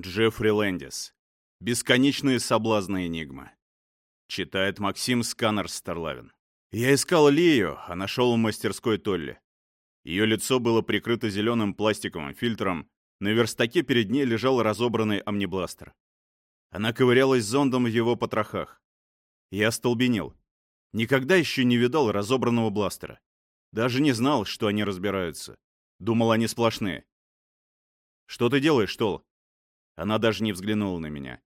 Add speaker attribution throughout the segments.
Speaker 1: Джеффри Лэндис. Бесконечные соблазны Энигма. Читает Максим Сканер Старлавин. Я искал Лию, а нашел в мастерской Толли. Ее лицо было прикрыто зеленым пластиковым фильтром, на верстаке перед ней лежал разобранный амнибластер. Она ковырялась зондом в его потрохах. Я остолбенел. Никогда еще не видал разобранного бластера. Даже не знал, что они разбираются. Думал, они сплошные. «Что ты делаешь, Тол?» Она даже не взглянула на меня.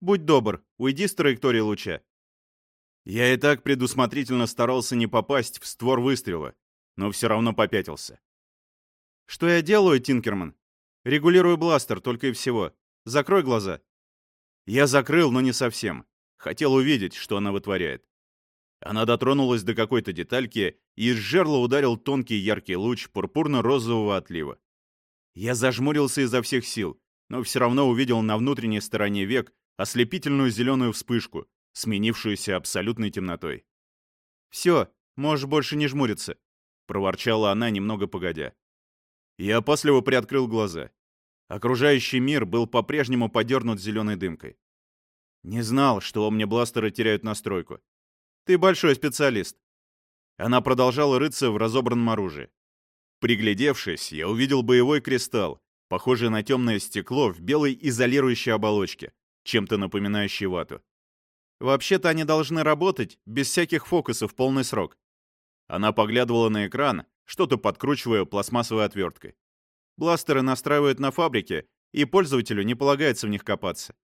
Speaker 1: «Будь добр, уйди с траектории луча». Я и так предусмотрительно старался не попасть в створ выстрела, но все равно попятился. «Что я делаю, Тинкерман? Регулирую бластер, только и всего. Закрой глаза». Я закрыл, но не совсем. Хотел увидеть, что она вытворяет. Она дотронулась до какой-то детальки, и из жерла ударил тонкий яркий луч пурпурно-розового отлива. Я зажмурился изо всех сил, но все равно увидел на внутренней стороне век ослепительную зеленую вспышку, сменившуюся абсолютной темнотой. «Все, можешь больше не жмуриться», — проворчала она немного погодя. Я опасливо приоткрыл глаза. Окружающий мир был по-прежнему подернут зеленой дымкой. Не знал, что у меня бластеры теряют настройку. Ты большой специалист. Она продолжала рыться в разобранном оружии. Приглядевшись, я увидел боевой кристалл, похожий на темное стекло в белой изолирующей оболочке, чем-то напоминающей вату. Вообще-то они должны работать без всяких фокусов полный срок. Она поглядывала на экран, что-то подкручивая пластмассовой отверткой. Бластеры настраивают на фабрике, и пользователю не полагается в них копаться.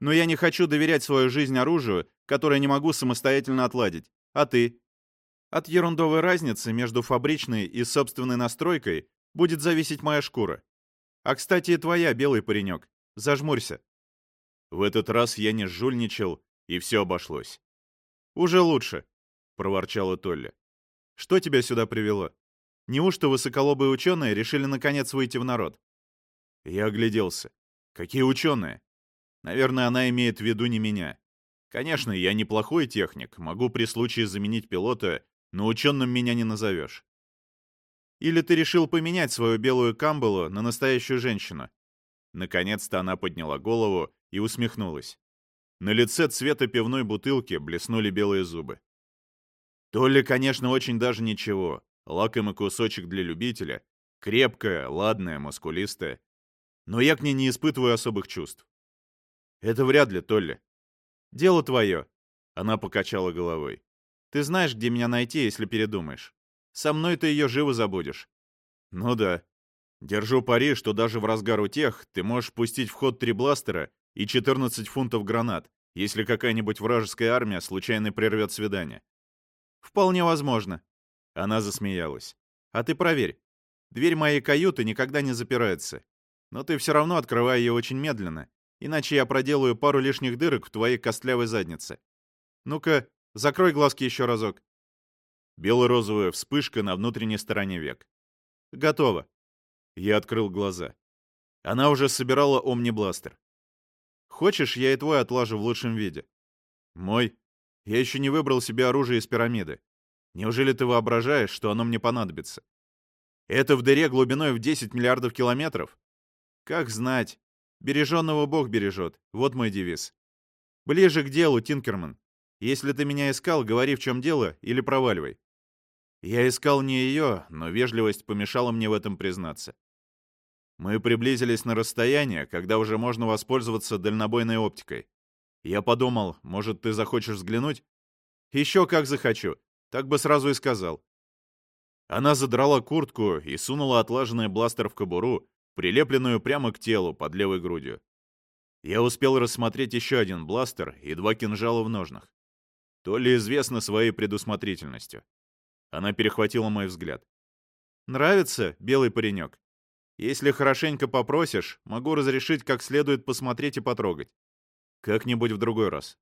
Speaker 1: Но я не хочу доверять свою жизнь оружию, которое не могу самостоятельно отладить. А ты? От ерундовой разницы между фабричной и собственной настройкой будет зависеть моя шкура. А, кстати, твоя, белый паренек. Зажмурься. В этот раз я не жульничал, и все обошлось. «Уже лучше», — проворчала Толли. «Что тебя сюда привело? Неужто высоколобые ученые решили наконец выйти в народ?» Я огляделся. «Какие ученые?» Наверное, она имеет в виду не меня. Конечно, я неплохой техник, могу при случае заменить пилота, но ученым меня не назовешь. Или ты решил поменять свою белую камбалу на настоящую женщину?» Наконец-то она подняла голову и усмехнулась. На лице цвета пивной бутылки блеснули белые зубы. То конечно, очень даже ничего. Лакомый кусочек для любителя. Крепкая, ладная, мускулистая. Но я к ней не испытываю особых чувств. Это вряд ли, Толли. Дело твое. Она покачала головой. Ты знаешь, где меня найти, если передумаешь. Со мной ты ее живо забудешь. Ну да. Держу пари, что даже в разгар утех ты можешь пустить в ход три бластера и 14 фунтов гранат, если какая-нибудь вражеская армия случайно прервет свидание. Вполне возможно. Она засмеялась. А ты проверь. Дверь моей каюты никогда не запирается. Но ты все равно открывай ее очень медленно, иначе я проделаю пару лишних дырок в твоей костлявой заднице. Ну-ка, Закрой глазки еще разок. Бело-розовая вспышка на внутренней стороне век. Готово. Я открыл глаза. Она уже собирала омнибластер. Хочешь, я и твой отлажу в лучшем виде? Мой? Я еще не выбрал себе оружие из пирамиды. Неужели ты воображаешь, что оно мне понадобится? Это в дыре глубиной в 10 миллиардов километров? Как знать. Береженного Бог бережет. Вот мой девиз. Ближе к делу, Тинкерман. Если ты меня искал, говори, в чем дело, или проваливай. Я искал не ее, но вежливость помешала мне в этом признаться. Мы приблизились на расстояние, когда уже можно воспользоваться дальнобойной оптикой. Я подумал, может, ты захочешь взглянуть? Еще как захочу. Так бы сразу и сказал. Она задрала куртку и сунула отлаженный бластер в кобуру, прилепленную прямо к телу под левой грудью. Я успел рассмотреть еще один бластер и два кинжала в ножнах то ли известна своей предусмотрительностью. Она перехватила мой взгляд. «Нравится, белый паренек? Если хорошенько попросишь, могу разрешить как следует посмотреть и потрогать. Как-нибудь в другой раз».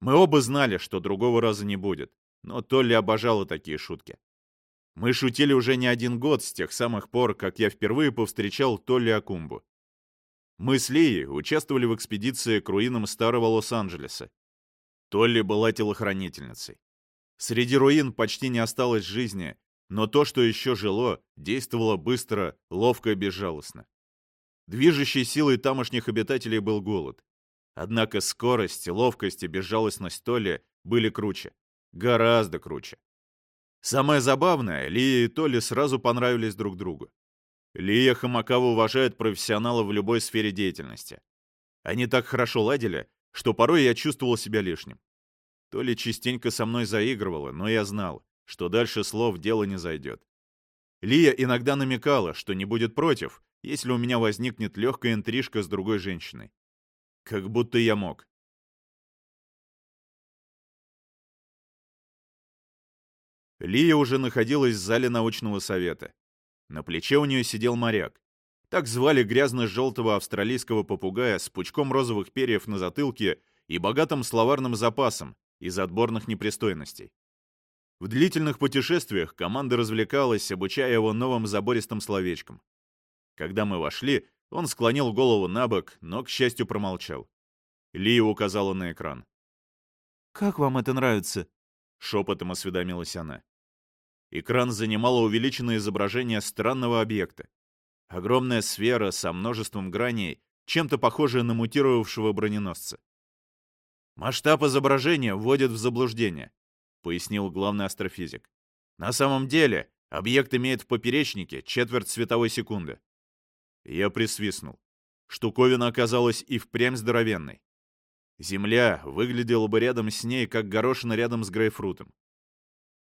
Speaker 1: Мы оба знали, что другого раза не будет, но Толли обожала такие шутки. Мы шутили уже не один год с тех самых пор, как я впервые повстречал Толли Акумбу. Мы с Лией участвовали в экспедиции к руинам старого Лос-Анджелеса, Толли была телохранительницей. Среди руин почти не осталось жизни, но то, что еще жило, действовало быстро, ловко и безжалостно. Движущей силой тамошних обитателей был голод. Однако скорость, ловкость и безжалостность Толли были круче. Гораздо круче. Самое забавное, Лия и Толли сразу понравились друг другу. Лия Хамакава уважает профессионалов в любой сфере деятельности. Они так хорошо ладили, что порой я чувствовал себя лишним. Толли частенько со мной заигрывала, но я знал, что дальше слов дело не зайдет. Лия иногда намекала, что не будет против, если у меня возникнет легкая интрижка с другой женщиной. Как будто я мог. Лия уже находилась в зале научного совета. На плече у нее сидел моряк. Так звали грязно-желтого австралийского попугая с пучком розовых перьев на затылке и богатым словарным запасом из отборных непристойностей. В длительных путешествиях команда развлекалась, обучая его новым забористым словечкам. Когда мы вошли, он склонил голову на бок, но, к счастью, промолчал. Лия указала на экран.
Speaker 2: «Как вам это нравится?»
Speaker 1: — шепотом осведомилась она. Экран занимало увеличенное изображение странного объекта. Огромная сфера со множеством граней, чем-то похожая на мутировавшего броненосца. Масштаб изображения вводит в заблуждение, пояснил главный астрофизик. На самом деле, объект имеет в поперечнике четверть световой секунды. Я присвистнул. Штуковина оказалась и впрямь здоровенной. Земля выглядела бы рядом с ней, как горошина рядом с грейпфрутом.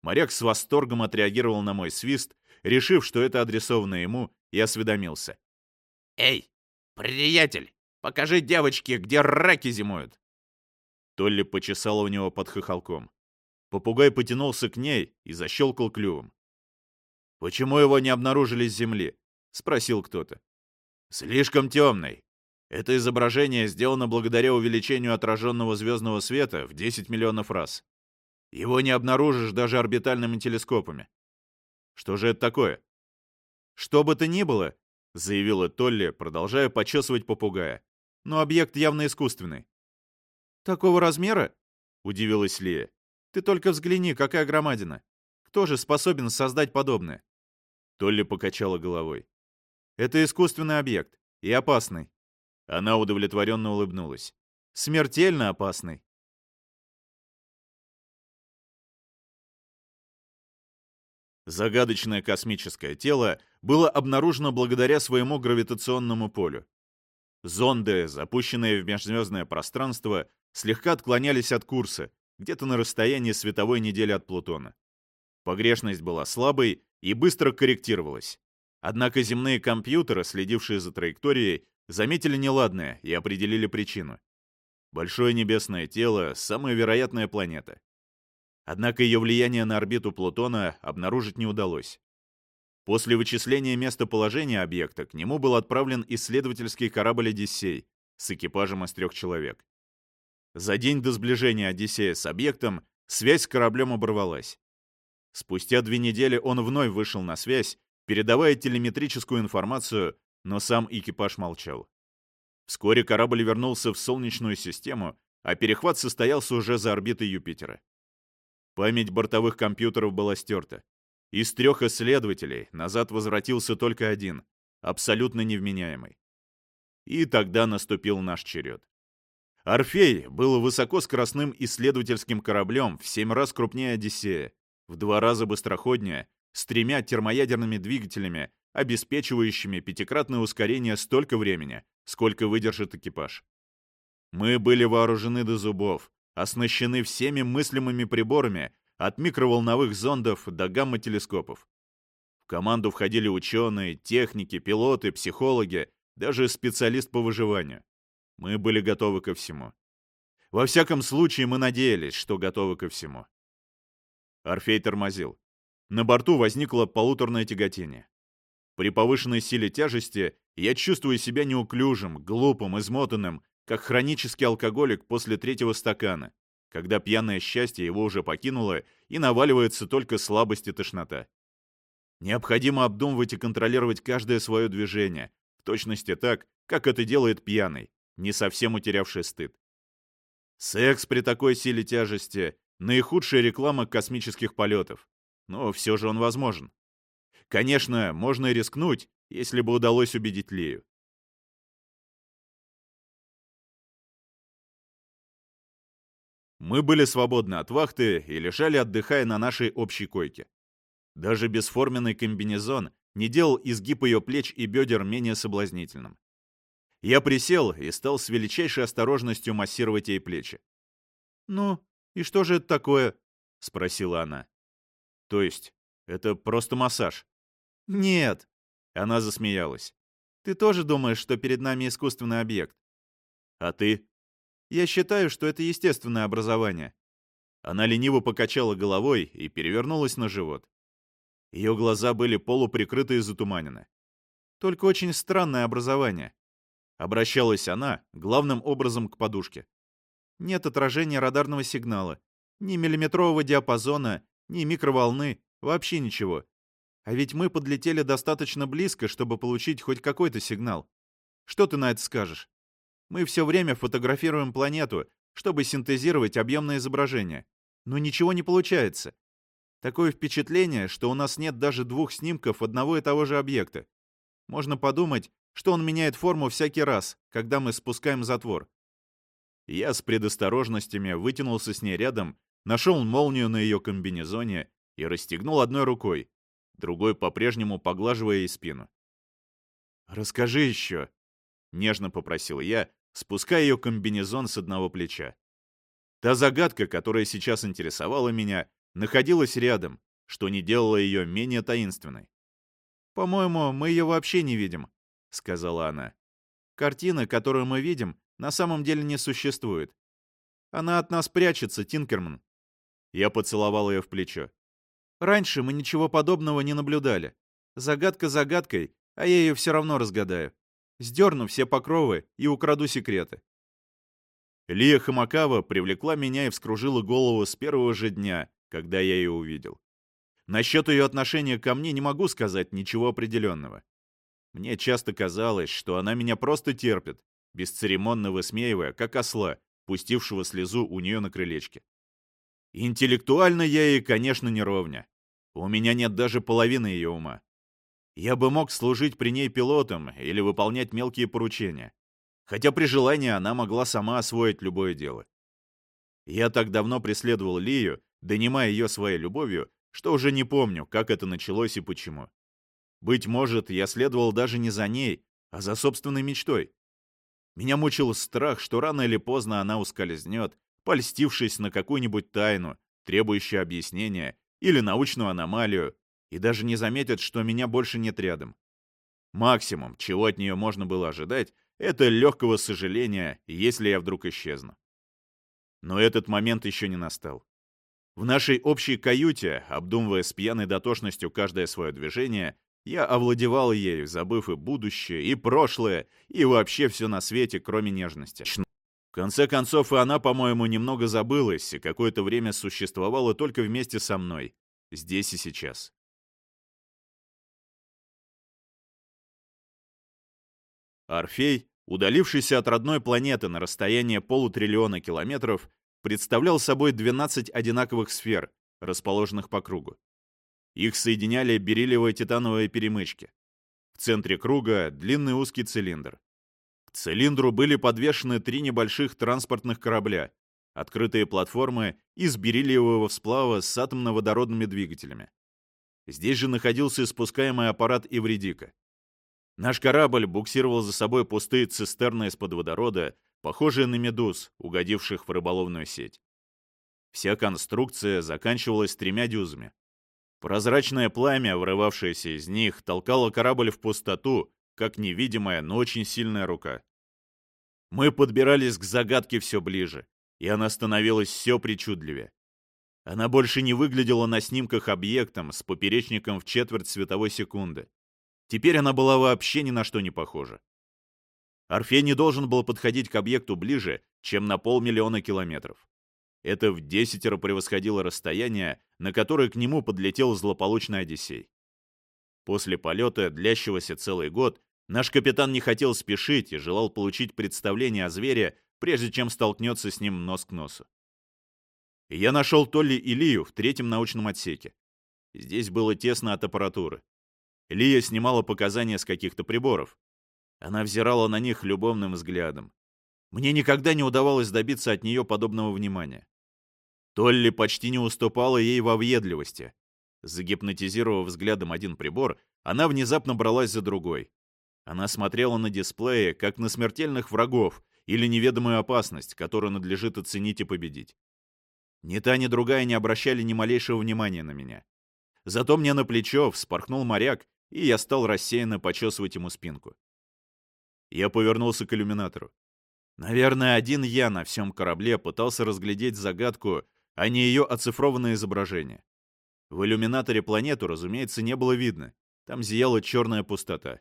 Speaker 1: Моряк с восторгом отреагировал на мой свист, решив, что это адресовано ему, и осведомился. «Эй, приятель, покажи девочке, где раки зимуют!» Толли почесала у него под хохолком. Попугай потянулся к ней и защелкал клювом. «Почему его не обнаружили с Земли?» — спросил кто-то. «Слишком темный. Это изображение сделано благодаря увеличению отраженного звездного света в 10 миллионов раз. Его не обнаружишь даже орбитальными телескопами. Что же это такое? Что бы то ни было, заявила Толли, продолжая почесывать попугая. Но объект явно искусственный. Такого размера? Удивилась Лия. Ты только взгляни, какая громадина. Кто же способен создать подобное? Толли покачала головой. Это искусственный объект. И опасный. Она удовлетворенно улыбнулась. Смертельно опасный. Загадочное космическое тело было обнаружено благодаря своему гравитационному полю. Зонды, запущенные в межзвездное пространство, слегка отклонялись от курса, где-то на расстоянии световой недели от Плутона. Погрешность была слабой и быстро корректировалась. Однако земные компьютеры, следившие за траекторией, заметили неладное и определили причину. Большое небесное тело — самая вероятная планета. Однако ее влияние на орбиту Плутона обнаружить не удалось. После вычисления местоположения объекта к нему был отправлен исследовательский корабль «Одиссей» с экипажем из трех человек. За день до сближения Одиссея с объектом связь с кораблем оборвалась. Спустя две недели он вновь вышел на связь, передавая телеметрическую информацию, но сам экипаж молчал. Вскоре корабль вернулся в Солнечную систему, а перехват состоялся уже за орбитой Юпитера. Память бортовых компьютеров была стерта. Из трех исследователей назад возвратился только один, абсолютно невменяемый. И тогда наступил наш черед. «Орфей» был высокоскоростным исследовательским кораблем в семь раз крупнее «Одиссея», в два раза быстроходнее, с тремя термоядерными двигателями, обеспечивающими пятикратное ускорение столько времени, сколько выдержит экипаж. Мы были вооружены до зубов, оснащены всеми мыслимыми приборами, от микроволновых зондов до гамма-телескопов. В команду входили ученые, техники, пилоты, психологи, даже специалист по выживанию. Мы были готовы ко всему. Во всяком случае, мы надеялись, что готовы ко всему. Орфей тормозил. На борту возникло полуторное тяготение. При повышенной силе тяжести я чувствую себя неуклюжим, глупым, измотанным, как хронический алкоголик после третьего стакана, когда пьяное счастье его уже покинуло и наваливается только слабость и тошнота. Необходимо обдумывать и контролировать каждое свое движение, в точности так, как это делает пьяный, не совсем утерявший стыд. Секс при такой силе тяжести – наихудшая реклама космических полетов. Но все же он возможен. Конечно, можно и рискнуть, если бы удалось убедить Лею. Мы были свободны от вахты и лежали, отдыхая на нашей общей койке. Даже бесформенный комбинезон не делал изгиб ее плеч и бедер менее соблазнительным. Я присел и стал с величайшей осторожностью массировать ей плечи. «Ну, и что же это такое?» — спросила она. «То есть, это просто массаж?» «Нет!» — она засмеялась. «Ты тоже думаешь, что перед нами искусственный объект?» «А ты?» «Я считаю, что это естественное образование». Она лениво покачала головой и перевернулась на живот. Ее глаза были полуприкрыты и затуманены. Только очень странное образование. Обращалась она главным образом к подушке. Нет отражения радарного сигнала, ни миллиметрового диапазона, ни микроволны, вообще ничего. А ведь мы подлетели достаточно близко, чтобы получить хоть какой-то сигнал. Что ты на это скажешь? Мы все время фотографируем планету, чтобы синтезировать объемное изображение. Но ничего не получается. Такое впечатление, что у нас нет даже двух снимков одного и того же объекта. Можно подумать, что он меняет форму всякий раз, когда мы спускаем затвор. Я с предосторожностями вытянулся с ней рядом, нашел молнию на ее комбинезоне и расстегнул одной рукой, другой по-прежнему поглаживая ей спину. «Расскажи еще», — нежно попросил я, спуская ее комбинезон с одного плеча. Та загадка, которая сейчас интересовала меня, находилась рядом, что не делало ее менее таинственной. «По-моему, мы ее вообще не видим», — сказала она. «Картина, которую мы видим, на самом деле не существует. Она от нас прячется, Тинкерман». Я поцеловал ее в плечо. «Раньше мы ничего подобного не наблюдали. Загадка загадкой, а я ее все равно разгадаю. Сдерну все покровы и украду секреты. Лия Хамакава привлекла меня и вскружила голову с первого же дня, когда я ее увидел. Насчет ее отношения ко мне не могу сказать ничего определенного. Мне часто казалось, что она меня просто терпит, бесцеремонно высмеивая, как осла, пустившего слезу у нее на крылечке. Интеллектуально я ей, конечно, не ровня. У меня нет даже половины ее ума. Я бы мог служить при ней пилотом или выполнять мелкие поручения. Хотя при желании она могла сама освоить любое дело. Я так давно преследовал Лию, донимая ее своей любовью, что уже не помню, как это началось и почему. Быть может, я следовал даже не за ней, а за собственной мечтой. Меня мучил страх, что рано или поздно она ускользнет, польстившись на какую-нибудь тайну, требующую объяснения, или научную аномалию, и даже не заметит, что меня больше нет рядом. Максимум, чего от нее можно было ожидать, это легкого сожаления, если я вдруг исчезну. Но этот момент еще не настал. В нашей общей каюте, обдумывая с пьяной дотошностью каждое свое движение, я овладевал ею, забыв и будущее, и прошлое, и вообще все на свете, кроме нежности. В конце концов, и она, по-моему, немного забылась, и какое-то время существовала только вместе со мной, здесь и сейчас. Орфей, удалившийся от родной планеты на расстояние полутриллиона километров, представлял собой 12 одинаковых сфер, расположенных по кругу. Их соединяли бериллиевые титановые перемычки. В центре круга длинный узкий цилиндр. К цилиндру были подвешены три небольших транспортных корабля, открытые платформы из бериллиевого сплава с атомно-водородными двигателями. Здесь же находился спускаемый аппарат Ивредика. Наш корабль буксировал за собой пустые цистерны из-под водорода, похожие на медуз, угодивших в рыболовную сеть. Вся конструкция заканчивалась тремя дюзами. Прозрачное пламя, вырывавшееся из них, толкало корабль в пустоту, как невидимая, но очень сильная рука. Мы подбирались к загадке все ближе, и она становилась все причудливее. Она больше не выглядела на снимках объектом с поперечником в четверть световой секунды. Теперь она была вообще ни на что не похожа. Орфей не должен был подходить к объекту ближе, чем на полмиллиона километров. Это в десятеро превосходило расстояние, на которое к нему подлетел злополучный Одиссей. После полета, длящегося целый год, наш капитан не хотел спешить и желал получить представление о звере, прежде чем столкнется с ним нос к носу. я нашел Толли и Лию в третьем научном отсеке. Здесь было тесно от аппаратуры. Лия снимала показания с каких-то приборов. Она взирала на них любовным взглядом. Мне никогда не удавалось добиться от нее подобного внимания. Толли почти не уступала ей во въедливости. Загипнотизировав взглядом один прибор, она внезапно бралась за другой. Она смотрела на дисплее, как на смертельных врагов или неведомую опасность, которую надлежит оценить и победить. Ни та, ни другая не обращали ни малейшего внимания на меня. Зато мне на плечо вспорхнул моряк, и я стал рассеянно почесывать ему спинку. Я повернулся к иллюминатору. Наверное, один я на всем корабле пытался разглядеть загадку, а не ее оцифрованное изображение. В иллюминаторе планету, разумеется, не было видно. Там зияла черная пустота.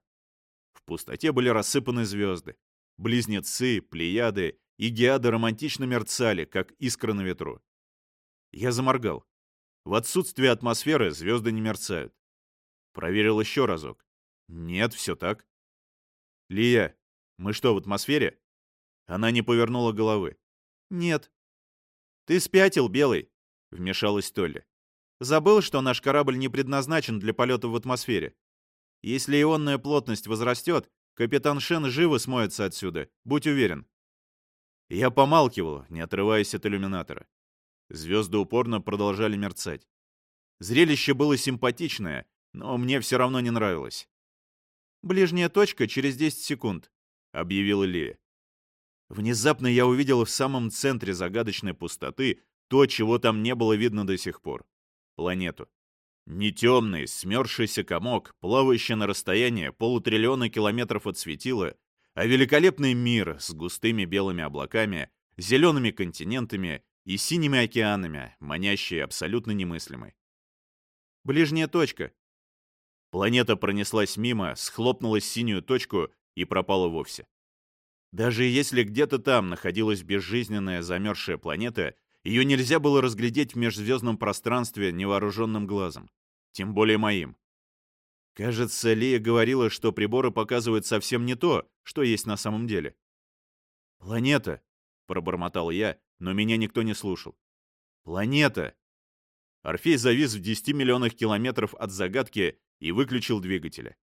Speaker 1: В пустоте были рассыпаны звезды. Близнецы, плеяды и геады романтично мерцали, как искры на ветру. Я заморгал. В отсутствие атмосферы звезды не мерцают. Проверил еще разок. Нет, все так. Лия, мы что, в атмосфере? Она не повернула головы. Нет. Ты спятил, Белый, вмешалась Толли. Забыл, что наш корабль не предназначен для полета в атмосфере. Если ионная плотность возрастет, капитан Шен живо смоется отсюда, будь уверен. Я помалкивал, не отрываясь от иллюминатора. Звезды упорно продолжали мерцать. Зрелище было симпатичное, но мне все равно не нравилось. «Ближняя точка через 10 секунд», — объявила Лия. Внезапно я увидел в самом центре загадочной пустоты то, чего там не было видно до сих пор — планету. Не темный, смерзшийся комок, плавающий на расстоянии полутриллиона километров от светила, а великолепный мир с густыми белыми облаками, зелеными континентами и синими океанами, манящий абсолютно немыслимый. Ближняя точка. Планета пронеслась мимо, схлопнулась синюю точку и пропала вовсе. Даже если где-то там находилась безжизненная замерзшая планета, ее нельзя было разглядеть в межзвездном пространстве невооруженным глазом тем более моим. Кажется, Лия говорила, что приборы показывают совсем не то, что есть на самом деле. «Планета», — пробормотал я, но меня никто не слушал. «Планета!» Орфей завис в 10 миллионах километров от загадки и выключил двигатели.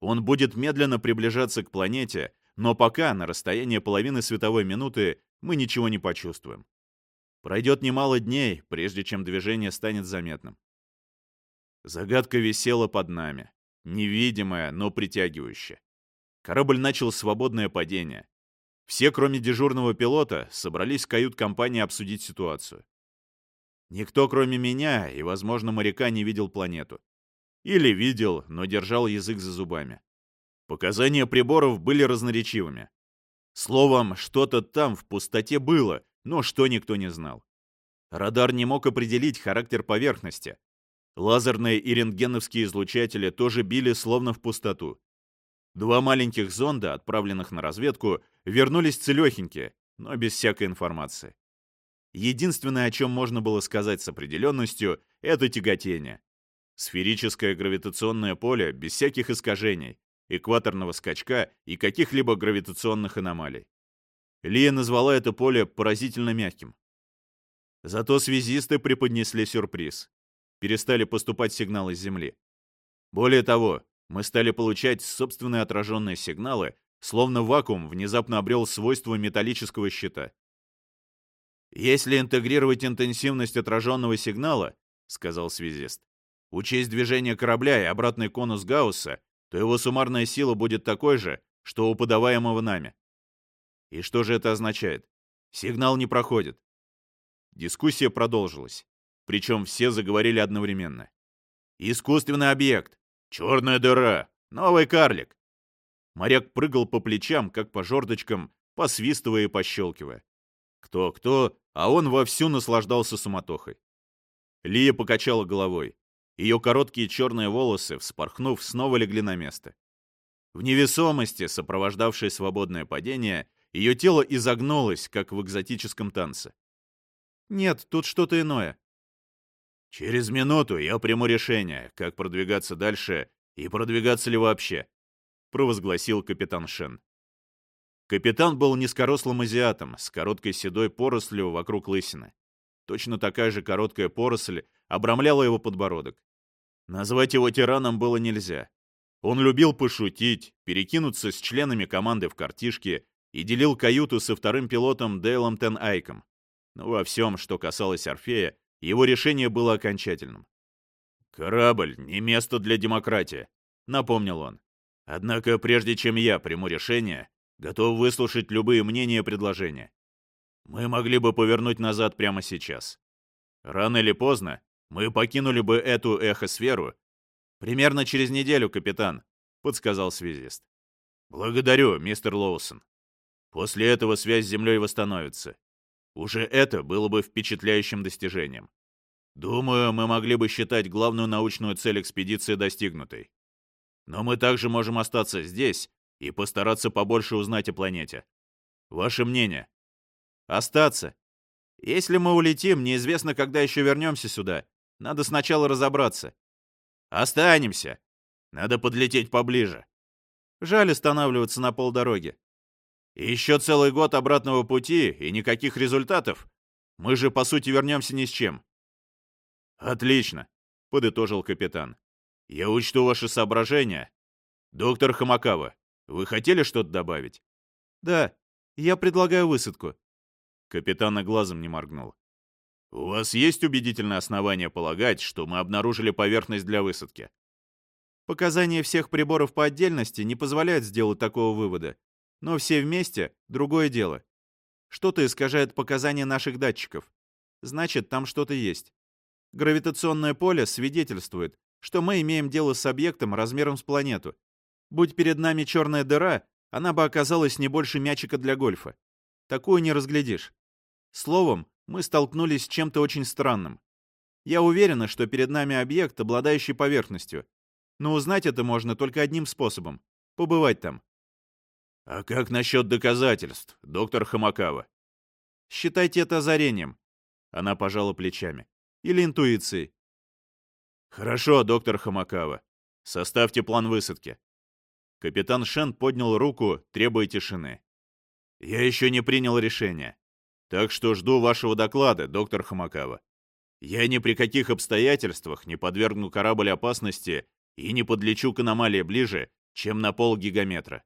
Speaker 1: Он будет медленно приближаться к планете, но пока, на расстоянии половины световой минуты, мы ничего не почувствуем. Пройдет немало дней, прежде чем движение станет заметным. Загадка висела под нами, невидимая, но притягивающая. Корабль начал свободное падение. Все, кроме дежурного пилота, собрались в кают-компании обсудить ситуацию. Никто, кроме меня и, возможно, моряка, не видел планету. Или видел, но держал язык за зубами. Показания приборов были разноречивыми. Словом, что-то там в пустоте было, но что никто не знал. Радар не мог определить характер поверхности, Лазерные и рентгеновские излучатели тоже били словно в пустоту. Два маленьких зонда, отправленных на разведку, вернулись целехенькие, но без всякой информации. Единственное, о чем можно было сказать с определенностью, это тяготение. Сферическое гравитационное поле без всяких искажений, экваторного скачка и каких-либо гравитационных аномалий. Лия назвала это поле поразительно мягким. Зато связисты преподнесли сюрприз перестали поступать сигналы с Земли. Более того, мы стали получать собственные отраженные сигналы, словно вакуум внезапно обрел свойства металлического щита. «Если интегрировать интенсивность отраженного сигнала, — сказал связист, — учесть движение корабля и обратный конус Гаусса, то его суммарная сила будет такой же, что у подаваемого нами. И что же это означает? Сигнал не проходит. Дискуссия продолжилась. Причем все заговорили одновременно. «Искусственный объект! Черная дыра! Новый карлик!» Моряк прыгал по плечам, как по жердочкам, посвистывая и пощелкивая. Кто-кто, а он вовсю наслаждался суматохой. Лия покачала головой. Ее короткие черные волосы, вспорхнув, снова легли на место. В невесомости, сопровождавшей свободное падение, ее тело изогнулось, как в экзотическом танце. «Нет, тут что-то иное», Через минуту я приму решение, как продвигаться дальше и продвигаться ли вообще, провозгласил капитан Шен. Капитан был низкорослым азиатом с короткой седой порослью вокруг лысины. Точно такая же короткая поросль обрамляла его подбородок. Назвать его тираном было нельзя. Он любил пошутить, перекинуться с членами команды в картишки и делил каюту со вторым пилотом Дейлом Тен Айком. Но во всем, что касалось Орфея, его решение было окончательным. «Корабль — не место для демократии», — напомнил он. «Однако, прежде чем я приму решение, готов выслушать любые мнения и предложения. Мы могли бы повернуть назад прямо сейчас. Рано или поздно мы покинули бы эту эхосферу. Примерно через неделю, капитан, подсказал связист. Благодарю, мистер Лоусон. После этого связь с Землей восстановится. Уже это было бы впечатляющим достижением. Думаю, мы могли бы считать главную научную цель экспедиции достигнутой. Но мы также можем остаться здесь и постараться побольше узнать о планете. Ваше мнение? Остаться. Если мы улетим, неизвестно, когда еще вернемся сюда. Надо сначала разобраться. Останемся. Надо подлететь поближе. Жаль останавливаться на полдороги. И еще целый год обратного пути и никаких результатов. Мы же, по сути, вернемся ни с чем. Отлично, подытожил капитан. Я учту ваши соображения. Доктор Хамакава, вы хотели что-то добавить? Да, я предлагаю высадку. Капитан глазом не моргнул. «У вас есть убедительное основание полагать, что мы обнаружили поверхность для высадки?» Показания всех приборов по отдельности не позволяют сделать такого вывода. Но все вместе — другое дело. Что-то искажает показания наших датчиков. Значит, там что-то есть. Гравитационное поле свидетельствует, что мы имеем дело с объектом размером с планету. Будь перед нами черная дыра, она бы оказалась не больше мячика для гольфа. Такую не разглядишь. Словом, мы столкнулись с чем-то очень странным. Я уверена, что перед нами объект, обладающий поверхностью. Но узнать это можно только одним способом — побывать там. А как насчет доказательств, доктор Хамакава? Считайте это озарением. Она пожала плечами. Или интуицией. Хорошо, доктор Хамакава. Составьте план высадки. Капитан Шен поднял руку, требуя тишины. Я еще не принял решение. Так что жду вашего доклада, доктор Хамакава. Я ни при каких обстоятельствах не подвергну корабль опасности и не подлечу к аномалии ближе, чем на пол гигаметра.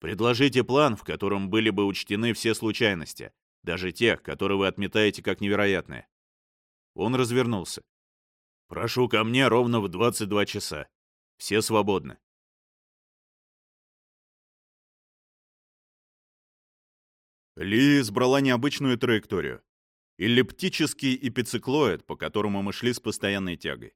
Speaker 1: Предложите план, в котором были бы учтены все случайности, даже те, которые вы отметаете как невероятные. Он развернулся. Прошу ко мне ровно в 22 часа. Все свободны. Ли избрала необычную траекторию. Эллиптический эпициклоид, по которому мы шли с постоянной тягой.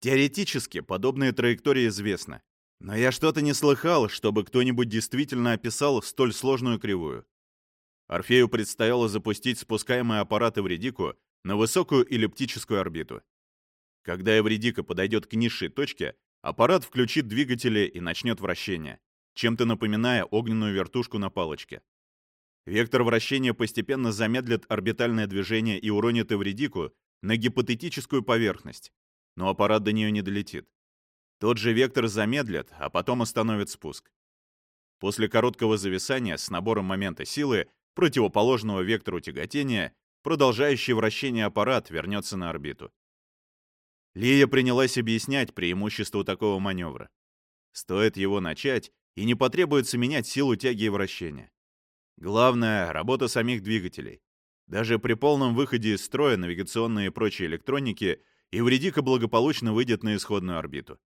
Speaker 1: Теоретически, подобная траектория известна. Но я что-то не слыхал, чтобы кто-нибудь действительно описал столь сложную кривую. Орфею предстояло запустить спускаемые аппараты Вредику на высокую эллиптическую орбиту. Когда Эвредика подойдет к низшей точке, аппарат включит двигатели и начнет вращение, чем-то напоминая огненную вертушку на палочке. Вектор вращения постепенно замедлит орбитальное движение и уронит Эвредику на гипотетическую поверхность, но аппарат до нее не долетит. Тот же вектор замедлит, а потом остановит спуск. После короткого зависания с набором момента силы, противоположного вектору тяготения, продолжающий вращение аппарат вернется на орбиту. Лия принялась объяснять преимущество такого маневра. Стоит его начать, и не потребуется менять силу тяги и вращения. Главное — работа самих двигателей. Даже при полном выходе из строя навигационные и прочие электроники Евредика благополучно выйдет на исходную орбиту.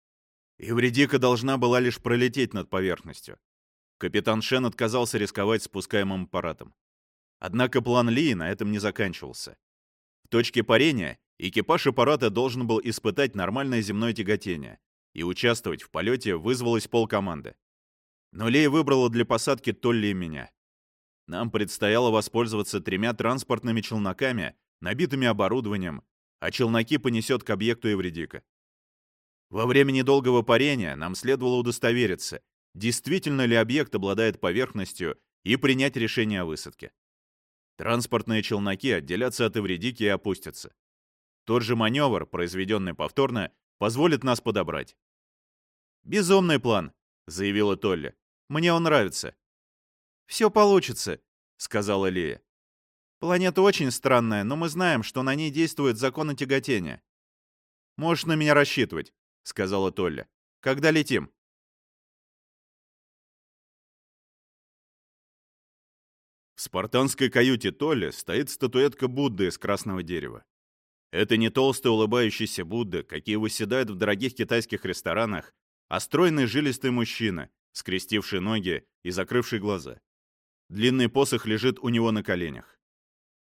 Speaker 1: Евредика должна была лишь пролететь над поверхностью. Капитан Шен отказался рисковать спускаемым аппаратом. Однако план Ли на этом не заканчивался. В точке парения экипаж аппарата должен был испытать нормальное земное тяготение, и участвовать в полете вызвалось полкоманды. Но Ли выбрала для посадки Толли и меня. Нам предстояло воспользоваться тремя транспортными челноками, набитыми оборудованием, а челноки понесет к объекту Эвредика. Во время недолгого парения нам следовало удостовериться, действительно ли объект обладает поверхностью и принять решение о высадке. Транспортные челноки отделятся от Эвредики и опустятся. Тот же маневр, произведенный повторно, позволит нас подобрать. «Безумный план», — заявила Толли. «Мне он нравится. «Все получится», — сказала Лея. «Планета очень странная, но мы знаем, что на ней действует закон тяготения». «Можешь на меня рассчитывать», — сказала Толля. «Когда летим?» В спартанской каюте Толли стоит статуэтка Будды из красного дерева. Это не толстый улыбающийся Будда, какие выседают в дорогих китайских ресторанах, а стройный жилистый мужчина, скрестивший ноги и закрывший глаза. Длинный посох лежит у него на коленях.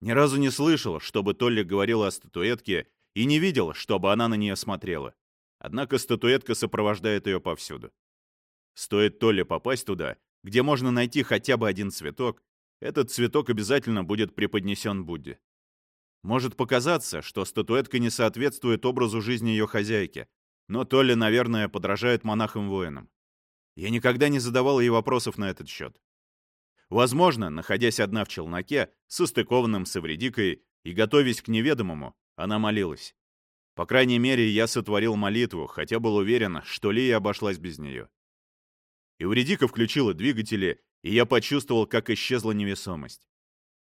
Speaker 1: Ни разу не слышал, чтобы Толли говорила о статуэтке, и не видел, чтобы она на нее смотрела. Однако статуэтка сопровождает ее повсюду. Стоит Толли попасть туда, где можно найти хотя бы один цветок, этот цветок обязательно будет преподнесен Будде. Может показаться, что статуэтка не соответствует образу жизни ее хозяйки, но Толли, наверное, подражает монахам-воинам. Я никогда не задавал ей вопросов на этот счет. Возможно, находясь одна в челноке, состыкованным с Эвредикой и готовясь к неведомому, она молилась. По крайней мере, я сотворил молитву, хотя был уверен, что Лия обошлась без нее. Эвредика включила двигатели, и я почувствовал, как исчезла невесомость.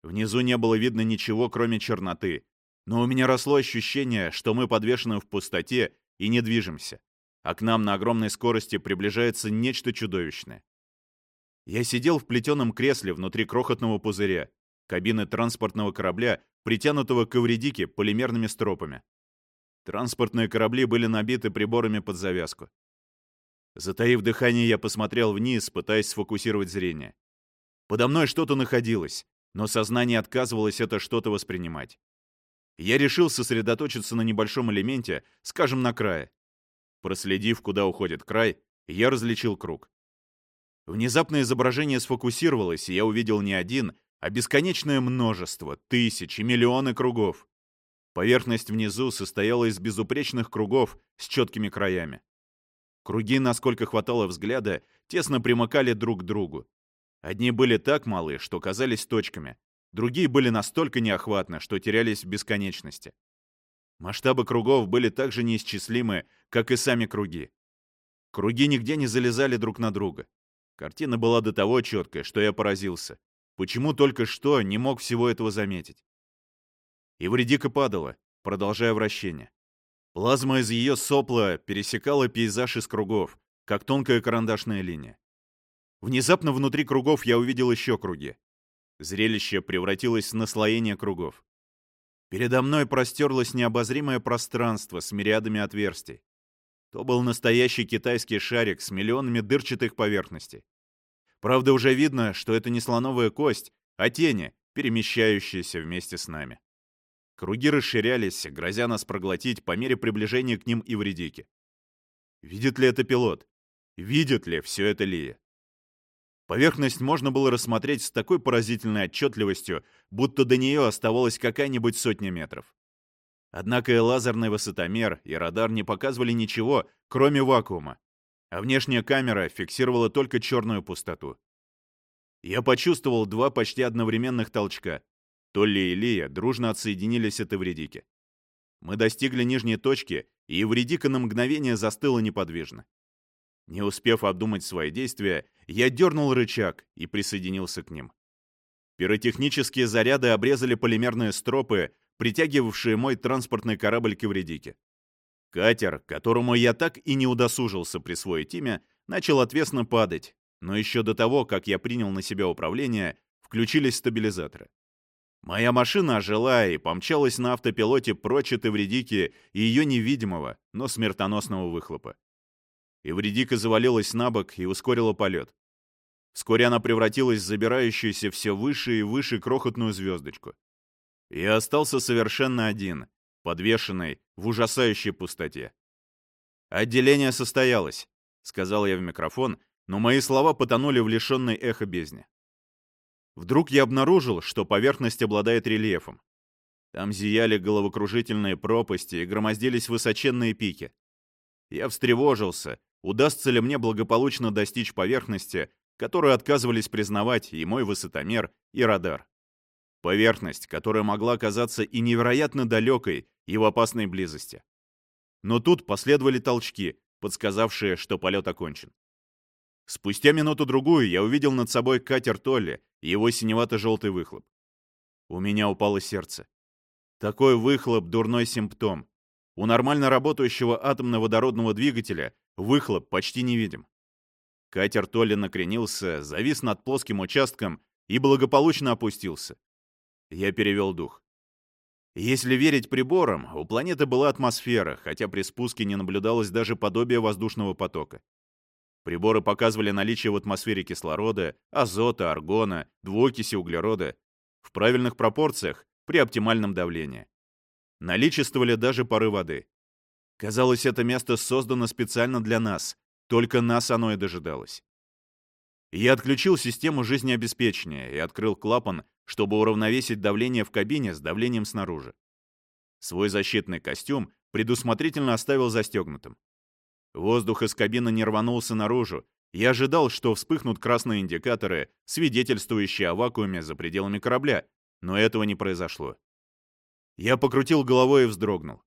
Speaker 1: Внизу не было видно ничего, кроме черноты, но у меня росло ощущение, что мы подвешены в пустоте и не движемся, а к нам на огромной скорости приближается нечто чудовищное. Я сидел в плетеном кресле внутри крохотного пузыря, кабины транспортного корабля, притянутого к Эвредике полимерными стропами. Транспортные корабли были набиты приборами под завязку. Затаив дыхание, я посмотрел вниз, пытаясь сфокусировать зрение. Подо мной что-то находилось, но сознание отказывалось это что-то воспринимать. Я решил сосредоточиться на небольшом элементе, скажем, на крае. Проследив, куда уходит край, я различил круг. Внезапно изображение сфокусировалось, и я увидел не один, а бесконечное множество, тысячи, миллионы кругов. Поверхность внизу состояла из безупречных кругов с четкими краями. Круги, насколько хватало взгляда, тесно примыкали друг к другу. Одни были так малы, что казались точками, другие были настолько неохватны, что терялись в бесконечности. Масштабы кругов были так же неисчислимы, как и сами круги. Круги нигде не залезали друг на друга. Картина была до того четкой, что я поразился. Почему только что не мог всего этого заметить? Ивредика падала, продолжая вращение. Плазма из ее сопла пересекала пейзаж из кругов, как тонкая карандашная линия. Внезапно внутри кругов я увидел еще круги. Зрелище превратилось в наслоение кругов. Передо мной простерлось необозримое пространство с мириадами отверстий. То был настоящий китайский шарик с миллионами дырчатых поверхностей. Правда, уже видно, что это не слоновая кость, а тени, перемещающиеся вместе с нами. Круги расширялись, грозя нас проглотить по мере приближения к ним и вредики. Видит ли это пилот? Видит ли все это Лия? Поверхность можно было рассмотреть с такой поразительной отчетливостью, будто до нее оставалась какая-нибудь сотня метров. Однако и лазерный высотомер, и радар не показывали ничего, кроме вакуума, а внешняя камера фиксировала только черную пустоту. Я почувствовал два почти одновременных толчка. Толли и Лия дружно отсоединились от Эвредики. Мы достигли нижней точки, и Эвредика на мгновение застыла неподвижно. Не успев обдумать свои действия, я дернул рычаг и присоединился к ним. Пиротехнические заряды обрезали полимерные стропы, притягивавшие мой транспортный корабль к Эвредике. Катер, которому я так и не удосужился присвоить имя, начал отвесно падать, но еще до того, как я принял на себя управление, включились стабилизаторы. Моя машина ожила и помчалась на автопилоте прочь от Эвредики и ее невидимого, но смертоносного выхлопа. Эвредика завалилась на бок и ускорила полет. Вскоре она превратилась в забирающуюся все выше и выше крохотную звездочку. Я остался совершенно один, подвешенной в ужасающей пустоте. «Отделение состоялось», — сказал я в микрофон, но мои слова потонули в лишенной эхо бездне. Вдруг я обнаружил, что поверхность обладает рельефом. Там зияли головокружительные пропасти и громоздились высоченные пики. Я встревожился, удастся ли мне благополучно достичь поверхности, которую отказывались признавать и мой высотомер, и радар. Поверхность, которая могла казаться и невероятно далекой, и в опасной близости. Но тут последовали толчки, подсказавшие, что полет окончен. Спустя минуту-другую я увидел над собой катер Толли и его синевато-желтый выхлоп. У меня упало сердце. Такой выхлоп — дурной симптом. У нормально работающего атомно-водородного двигателя выхлоп почти невидим. Катер Толли накренился, завис над плоским участком и благополучно опустился. Я перевел дух. Если верить приборам, у планеты была атмосфера, хотя при спуске не наблюдалось даже подобия воздушного потока. Приборы показывали наличие в атмосфере кислорода, азота, аргона, двуокиси углерода в правильных пропорциях при оптимальном давлении. Наличествовали даже пары воды. Казалось, это место создано специально для нас, только нас оно и дожидалось. Я отключил систему жизнеобеспечения и открыл клапан, чтобы уравновесить давление в кабине с давлением снаружи. Свой защитный костюм предусмотрительно оставил застегнутым. Воздух из кабины не рванулся наружу. Я ожидал, что вспыхнут красные индикаторы, свидетельствующие о вакууме за пределами корабля, но этого не произошло. Я покрутил головой и вздрогнул.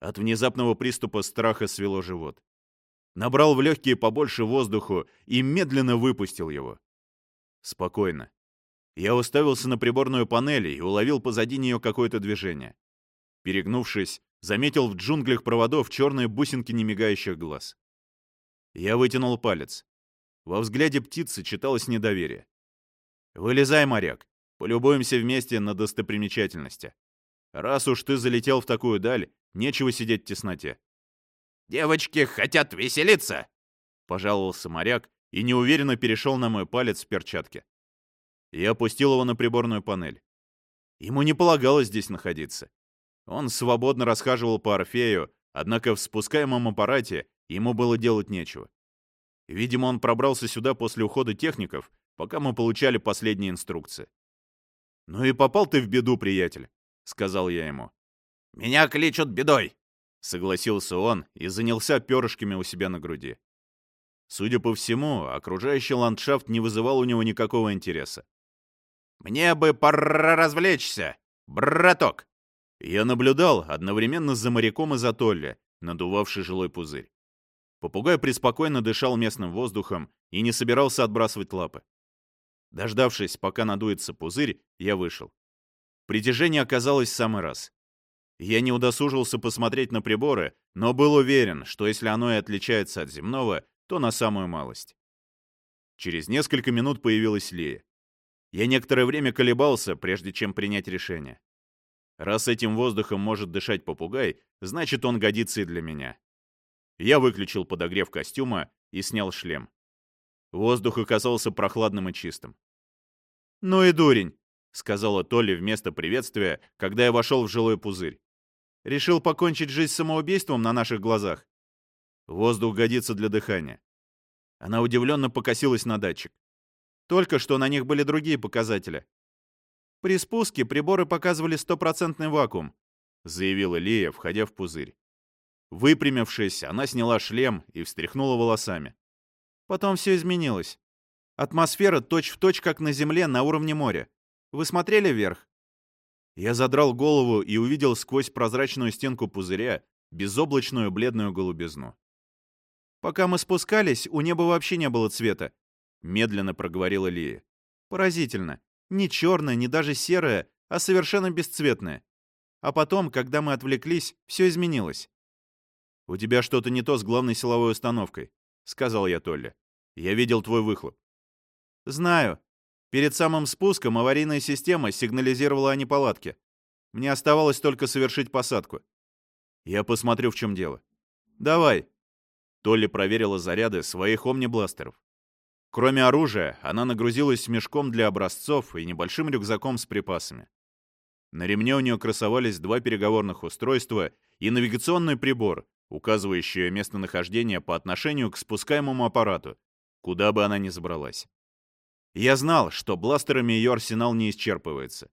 Speaker 1: От внезапного приступа страха свело живот. Набрал в легкие побольше воздуху и медленно выпустил его. Спокойно. Я уставился на приборную панель и уловил позади нее какое-то движение. Перегнувшись, заметил в джунглях проводов черные бусинки немигающих глаз. Я вытянул палец. Во взгляде птицы читалось недоверие. «Вылезай, моряк, полюбуемся вместе на достопримечательности. Раз уж ты залетел в такую даль, нечего сидеть в тесноте».
Speaker 3: «Девочки хотят веселиться!»
Speaker 1: — пожаловался моряк и неуверенно перешел на мой палец в перчатке. Я опустил его на приборную панель. Ему не полагалось здесь находиться. Он свободно расхаживал по Орфею, однако в спускаемом аппарате ему было делать нечего. Видимо, он пробрался сюда после ухода техников, пока мы получали последние инструкции. «Ну и попал ты в беду, приятель», — сказал я ему.
Speaker 3: «Меня кличут бедой», —
Speaker 1: согласился он и занялся перышками у себя на груди. Судя по всему, окружающий ландшафт не вызывал у него никакого интереса.
Speaker 3: «Мне бы пора развлечься, браток!»
Speaker 1: Я наблюдал одновременно за моряком из атолля, надувавший жилой пузырь. Попугай преспокойно дышал местным воздухом и не собирался отбрасывать лапы. Дождавшись, пока надуется пузырь, я вышел. Притяжение оказалось в самый раз. Я не удосужился посмотреть на приборы, но был уверен, что если оно и отличается от земного, то на самую малость. Через несколько минут появилась Лея. Я некоторое время колебался, прежде чем принять решение. Раз этим воздухом может дышать попугай, значит, он годится и для меня. Я выключил подогрев костюма и снял шлем. Воздух оказался прохладным и чистым. «Ну и дурень», — сказала Толли вместо приветствия, когда я вошел в жилой пузырь. «Решил покончить жизнь самоубийством на наших глазах?» «Воздух годится для дыхания». Она удивленно покосилась на датчик. Только что на них были другие показатели. При спуске приборы показывали стопроцентный вакуум, заявила Лия, входя в пузырь. Выпрямившись, она сняла шлем и встряхнула волосами. Потом все изменилось. Атмосфера точь-в-точь, точь, как на Земле, на уровне моря. Вы смотрели вверх? Я задрал голову и увидел сквозь прозрачную стенку пузыря безоблачную бледную голубизну. Пока мы спускались, у неба вообще не было цвета, медленно проговорила Лия. Поразительно. Не черное, не даже серое, а совершенно бесцветное. А потом, когда мы отвлеклись, все изменилось. «У тебя что-то не то с главной силовой установкой», — сказал я Толле. «Я видел твой выхлоп». «Знаю. Перед самым спуском аварийная система сигнализировала о неполадке. Мне оставалось только совершить посадку. Я посмотрю, в чем дело. Давай». Толли проверила заряды своих омнибластеров. Кроме оружия, она нагрузилась мешком для образцов и небольшим рюкзаком с припасами. На ремне у нее красовались два переговорных устройства и навигационный прибор, указывающий местонахождение по отношению к спускаемому аппарату, куда бы она ни забралась. Я знал, что бластерами ее арсенал не исчерпывается.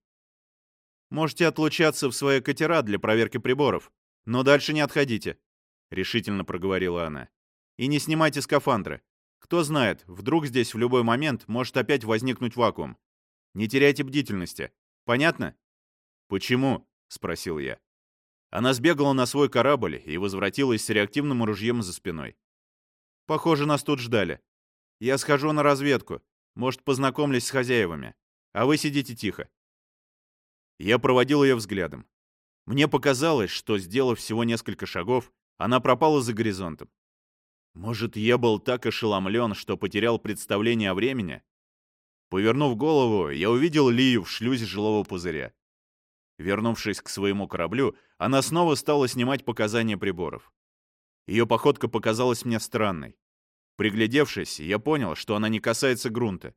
Speaker 1: «Можете отлучаться в свои катера для проверки приборов, но дальше не отходите», — решительно проговорила она. «И не снимайте скафандры. Кто знает, вдруг здесь в любой момент может опять возникнуть вакуум. Не теряйте бдительности. Понятно? Почему? спросил я. Она сбегала на свой корабль и возвратилась с реактивным ружьем за спиной. Похоже, нас тут ждали. Я схожу на разведку. Может, познакомлюсь с хозяевами. А вы сидите тихо. Я проводил ее взглядом. Мне показалось, что, сделав всего несколько шагов, она пропала за горизонтом. Может, я был так ошеломлен, что потерял представление о времени? Повернув голову, я увидел Лию в шлюзе жилого пузыря. Вернувшись к своему кораблю, она снова стала снимать показания приборов. Ее походка показалась мне странной. Приглядевшись, я понял, что она не касается грунта.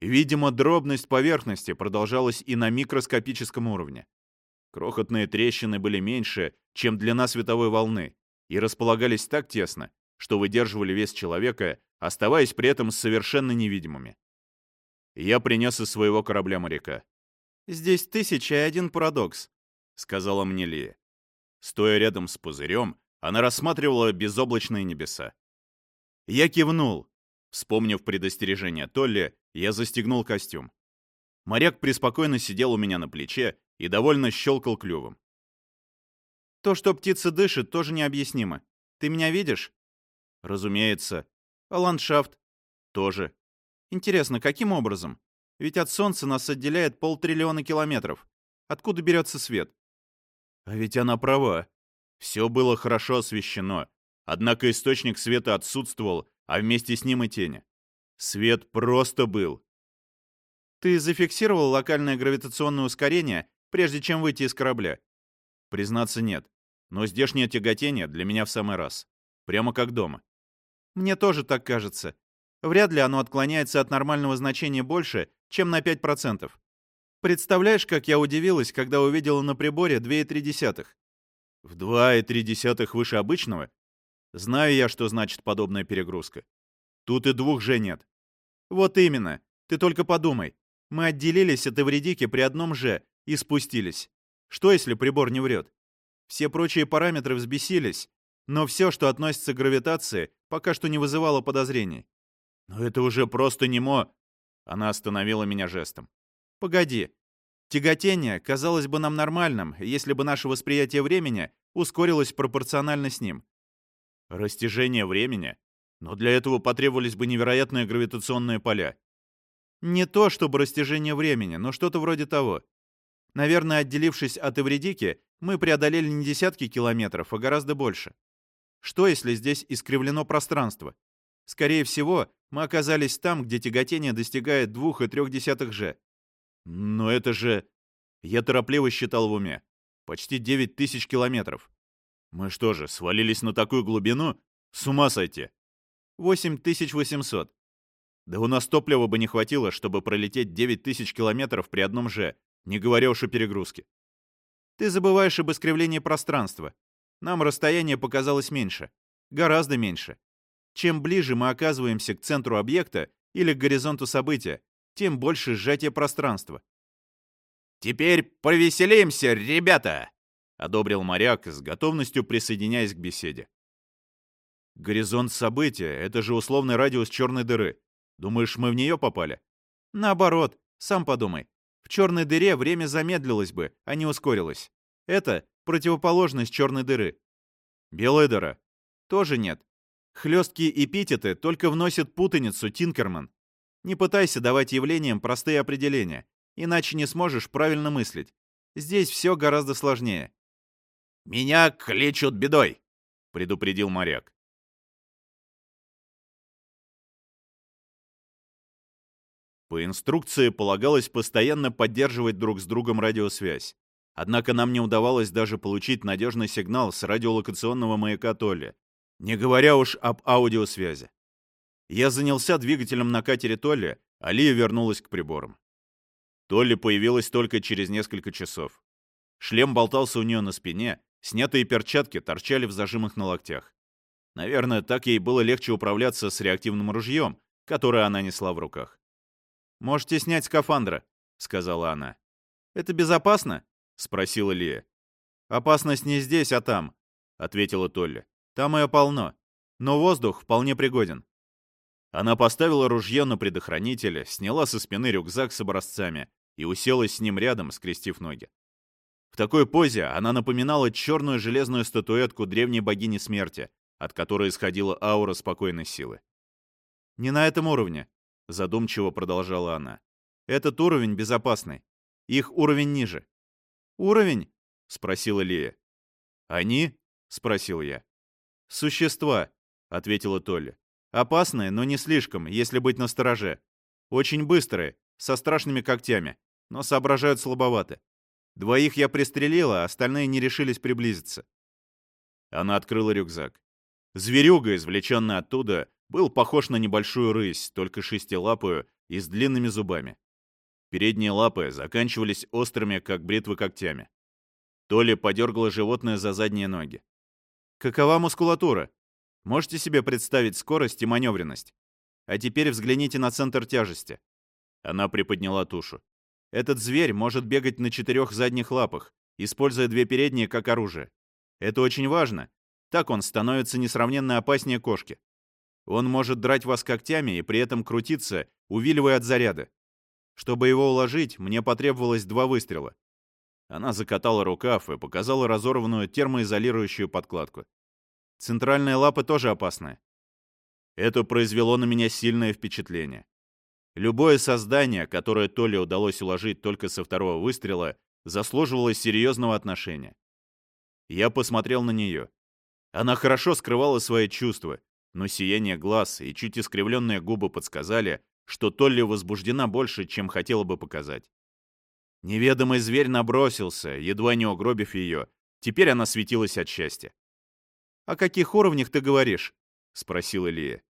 Speaker 1: Видимо, дробность поверхности продолжалась и на микроскопическом уровне. Крохотные трещины были меньше, чем длина световой волны, и располагались так тесно, что выдерживали вес человека, оставаясь при этом совершенно невидимыми. Я принес из своего корабля моряка. «Здесь тысяча и один парадокс», — сказала мне Лия. Стоя рядом с пузырем, она рассматривала безоблачные небеса. Я кивнул. Вспомнив предостережение Толли, я застегнул костюм. Моряк преспокойно сидел у меня на плече и довольно щелкал клювом. «То, что птица дышит, тоже необъяснимо. Ты меня видишь?» «Разумеется. А ландшафт?» «Тоже. Интересно, каким образом? Ведь от Солнца нас отделяет полтриллиона километров. Откуда берется свет?» А ведь она права. Все было хорошо освещено, однако источник света отсутствовал, а вместе с ним и тени. Свет просто был. Ты зафиксировал локальное гравитационное ускорение, прежде чем выйти из корабля? Признаться, нет. Но здешнее тяготение для меня в самый раз. Прямо как дома. Мне тоже так кажется. Вряд ли оно отклоняется от нормального значения больше, чем на 5%. Представляешь, как я удивилась, когда увидела на приборе 2,3. В 2,3 выше обычного? Знаю я, что значит подобная перегрузка. Тут и двух же нет. Вот именно. Ты только подумай. Мы отделились от Эвредики при одном же и спустились. Что, если прибор не врет? Все прочие параметры взбесились, но все, что относится к гравитации, пока что не вызывало подозрений. Но это уже просто не мо... Она остановила меня жестом. Погоди. Тяготение казалось бы нам нормальным, если бы наше восприятие времени ускорилось пропорционально с ним. Растяжение времени? Но для этого потребовались бы невероятные гравитационные поля. Не то чтобы растяжение времени, но что-то вроде того. Наверное, отделившись от Эвредики, мы преодолели не десятки километров, а гораздо больше. Что, если здесь искривлено пространство? Скорее всего, мы оказались там, где тяготение достигает 2,3 же. Но это же... Я торопливо считал в уме. Почти 9 тысяч километров. Мы что же, свалились на такую глубину? С ума сойти. 8800. Да у нас топлива бы не хватило, чтобы пролететь 9 тысяч километров при одном же, не говоря уж о перегрузке. Ты забываешь об искривлении пространства. Нам расстояние показалось меньше. Гораздо меньше. Чем ближе мы оказываемся к центру объекта или к горизонту события, тем больше сжатие пространства.
Speaker 3: «Теперь повеселимся, ребята!»
Speaker 1: — одобрил моряк, с готовностью присоединяясь к беседе. «Горизонт события — это же условный радиус черной дыры. Думаешь, мы в нее попали?»
Speaker 2: «Наоборот, сам подумай. В черной дыре время замедлилось бы, а не ускорилось. Это противоположность черной дыры.
Speaker 1: Белая дыра?
Speaker 2: Тоже нет. Хлесткие эпитеты только вносят путаницу, Тинкерман. Не пытайся давать явлениям простые определения, иначе не сможешь правильно мыслить. Здесь все гораздо сложнее.
Speaker 3: «Меня кличут бедой», —
Speaker 1: предупредил моряк. По инструкции полагалось постоянно поддерживать друг с другом радиосвязь. Однако нам не удавалось даже получить надежный сигнал с радиолокационного маяка Толли, не говоря уж об аудиосвязи. Я занялся двигателем на катере Толли, а Лия вернулась к приборам. Толли появилась только через несколько часов. Шлем болтался у нее на спине, снятые перчатки торчали в зажимах на локтях. Наверное, так ей было легче управляться с реактивным ружьем, которое она несла в руках. «Можете снять скафандра», — сказала она. «Это безопасно?» — спросила Лия. «Опасность не здесь, а там», — ответила Толли. «Там ее полно. Но воздух вполне пригоден. Она поставила ружье на предохранитель, сняла со спины рюкзак с образцами и уселась с ним рядом, скрестив ноги. В такой позе она напоминала черную железную статуэтку древней богини смерти, от которой исходила аура спокойной силы. «Не на этом уровне», — задумчиво продолжала она. «Этот уровень безопасный. Их уровень ниже». «Уровень?» — спросила Лия. «Они?» — спросил я. «Существа», — ответила Толли. Опасные, но не слишком, если быть настороже.
Speaker 2: Очень быстрые, со страшными когтями, но соображают слабовато. Двоих я пристрелила, остальные не решились приблизиться.
Speaker 1: Она открыла рюкзак. Зверюга, извлеченный оттуда, был похож на небольшую рысь, только шестилапую и с длинными зубами. Передние лапы заканчивались острыми, как бритвы, когтями. Толи подергала животное за задние ноги.
Speaker 2: Какова мускулатура? Можете себе представить скорость и маневренность? А теперь взгляните на центр тяжести.
Speaker 1: Она приподняла тушу.
Speaker 2: Этот зверь может бегать на четырех задних лапах, используя две передние как оружие. Это очень важно. Так он становится несравненно опаснее кошки. Он может драть вас когтями и при этом крутиться, увиливая от заряда. Чтобы его уложить, мне потребовалось два выстрела. Она закатала рукав и показала разорванную термоизолирующую подкладку. Центральные лапы тоже опасны. Это произвело на меня сильное впечатление. Любое создание, которое Толе удалось уложить только со второго выстрела, заслуживало серьезного отношения. Я посмотрел на нее. Она хорошо скрывала свои чувства, но сияние глаз и чуть искривленные губы подсказали, что Толли возбуждена больше, чем хотела бы показать. Неведомый зверь набросился, едва не угробив ее. Теперь она светилась от счастья. «О каких уровнях ты говоришь?» — спросила Лия.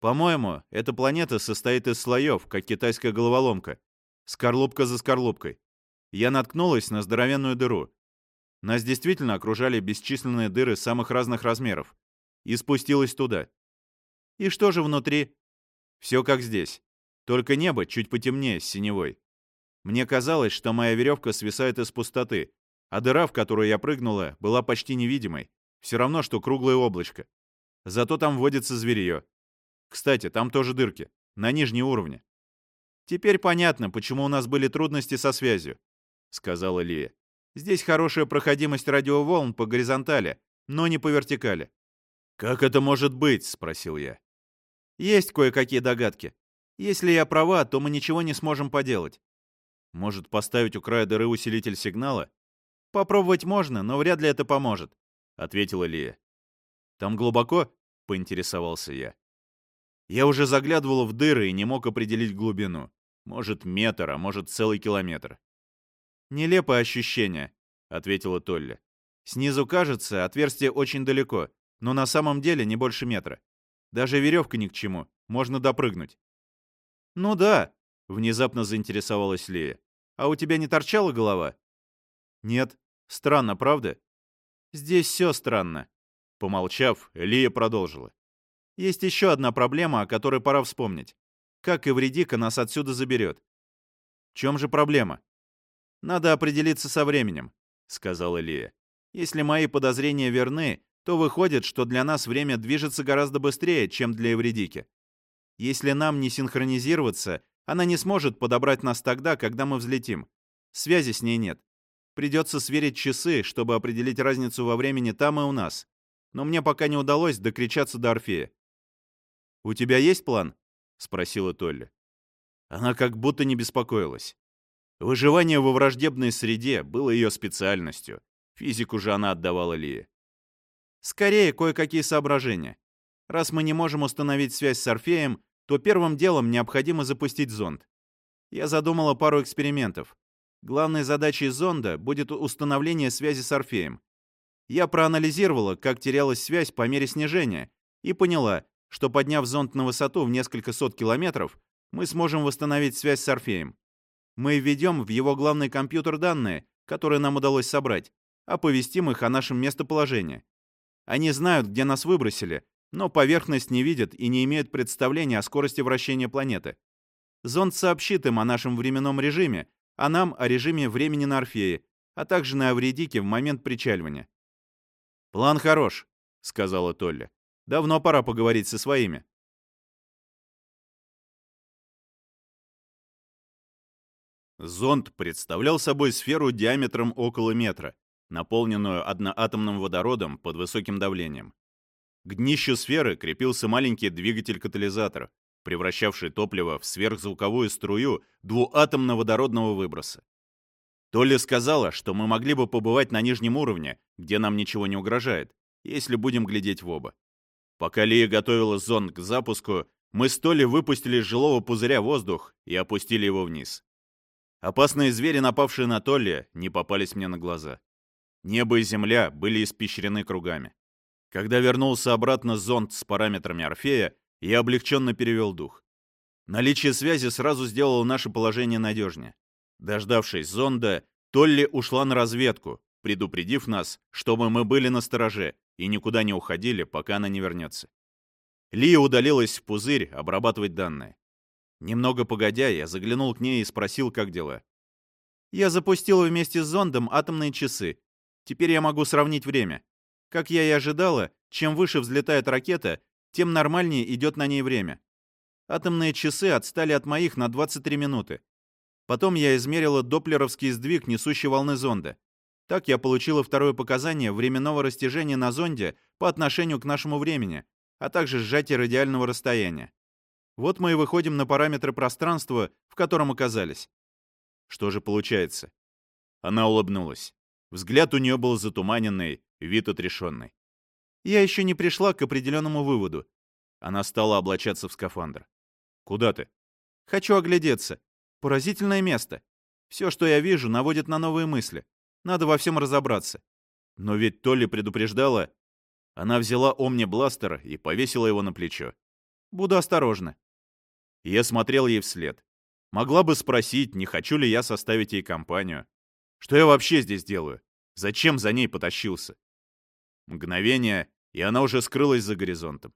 Speaker 2: «По-моему, эта планета состоит из слоев, как китайская головоломка. Скорлупка за скорлупкой. Я наткнулась на здоровенную дыру. Нас действительно окружали бесчисленные дыры самых разных размеров и спустилась туда. И что же внутри? Все как здесь. Только небо чуть потемнее, с синевой. Мне казалось, что моя веревка свисает из пустоты, а дыра, в которую я прыгнула, была почти невидимой. Все равно, что круглое облачко. Зато там водится зверье. Кстати, там тоже дырки. На нижней уровне. «Теперь понятно, почему у нас были трудности со связью», — сказала Лия. «Здесь хорошая проходимость радиоволн по горизонтали, но не по вертикали.
Speaker 1: «Как это может быть?» — спросил я.
Speaker 2: «Есть кое-какие догадки. Если я права, то мы ничего не сможем поделать. Может, поставить у края дыры усилитель сигнала? Попробовать можно, но вряд ли это поможет», — ответила Лия. «Там глубоко?» — поинтересовался я. Я уже заглядывал в дыры и не мог определить глубину. Может, метр, а может, целый километр. «Нелепое ощущение», — ответила Толли. «Снизу кажется, отверстие очень далеко, но на самом деле не больше метра. Даже веревка ни к чему, можно допрыгнуть. «Ну да», — внезапно заинтересовалась Лея. «А у тебя не торчала голова?» «Нет. Странно, правда?» «Здесь все странно». Помолчав, Лия продолжила. «Есть еще одна проблема, о которой пора вспомнить. Как Эвредика нас отсюда заберет?» «В чем же проблема?» «Надо определиться со временем», — сказала Лия. «Если мои подозрения верны, то выходит, что для нас время движется гораздо быстрее, чем для Эвредики. Если нам не синхронизироваться, она не сможет подобрать нас тогда, когда мы взлетим. Связи с ней нет. Придется сверить часы, чтобы определить разницу во времени там и у нас. Но мне пока не удалось докричаться до Орфея. «У тебя есть план?» — спросила Толли. Она как будто не беспокоилась. Выживание во враждебной среде было ее специальностью. Физику же она отдавала Лии. Скорее, кое-какие соображения. Раз мы не можем установить связь с Орфеем, то первым делом необходимо запустить зонд. Я задумала пару экспериментов. Главной задачей зонда будет установление связи с Орфеем. Я проанализировала, как терялась связь по мере снижения, и поняла, что подняв зонд на высоту в несколько сот километров, мы сможем восстановить связь с Орфеем. Мы введем в его главный компьютер данные, которые нам удалось собрать, оповестим их о нашем местоположении. Они знают, где нас выбросили, но поверхность не видят и не имеют представления о скорости вращения планеты. Зонд сообщит им о нашем временном режиме, а нам о режиме времени на Орфее, а также на Авредике в момент причаливания. «План хорош», — сказала Толли. «Давно пора поговорить со своими».
Speaker 1: Зонд представлял собой сферу диаметром около метра, наполненную одноатомным водородом под высоким давлением. К днищу сферы крепился маленький двигатель-катализатор, превращавший топливо в сверхзвуковую струю двуатомно-водородного выброса. Толли сказала, что мы могли бы побывать на нижнем уровне, где нам ничего не угрожает, если будем глядеть в оба. Пока Лия готовила зонд к запуску, Мы с Толли выпустили из жилого пузыря воздух и опустили его вниз. Опасные звери, напавшие на Толли, не попались мне на глаза. Небо и земля были испещрены кругами. Когда вернулся обратно зонд с параметрами Орфея, я облегченно перевел дух. Наличие связи сразу сделало наше положение надежнее. Дождавшись зонда, Толли ушла на разведку, предупредив нас, чтобы мы были на стороже и никуда не уходили, пока она не вернется. Лия удалилась в пузырь обрабатывать данные. Немного погодя, я заглянул к ней и спросил, как дела. «Я запустила вместе с зондом атомные часы. Теперь я могу сравнить время. Как я и ожидала, чем выше взлетает ракета, тем нормальнее идет на ней время. Атомные часы отстали от моих на 23 минуты. Потом я измерила доплеровский сдвиг несущей волны зонда. Так я получила второе показание временного растяжения на зонде по отношению к нашему времени, а также сжатие радиального расстояния. Вот мы и выходим на параметры пространства, в котором оказались. Что же получается? Она улыбнулась. Взгляд у нее был затуманенный, вид отрешенный. Я еще не пришла к определенному выводу. Она стала облачаться в скафандр. Куда ты? Хочу оглядеться. Поразительное место. Все, что я вижу, наводит на новые мысли. Надо во всем разобраться. Но ведь Толли предупреждала. Она взяла Омни-бластер и повесила его на плечо. Буду осторожна. Я смотрел ей вслед. Могла бы спросить, не хочу ли я составить ей компанию. Что я вообще здесь делаю? Зачем за ней потащился? Мгновение, и она уже скрылась за горизонтом.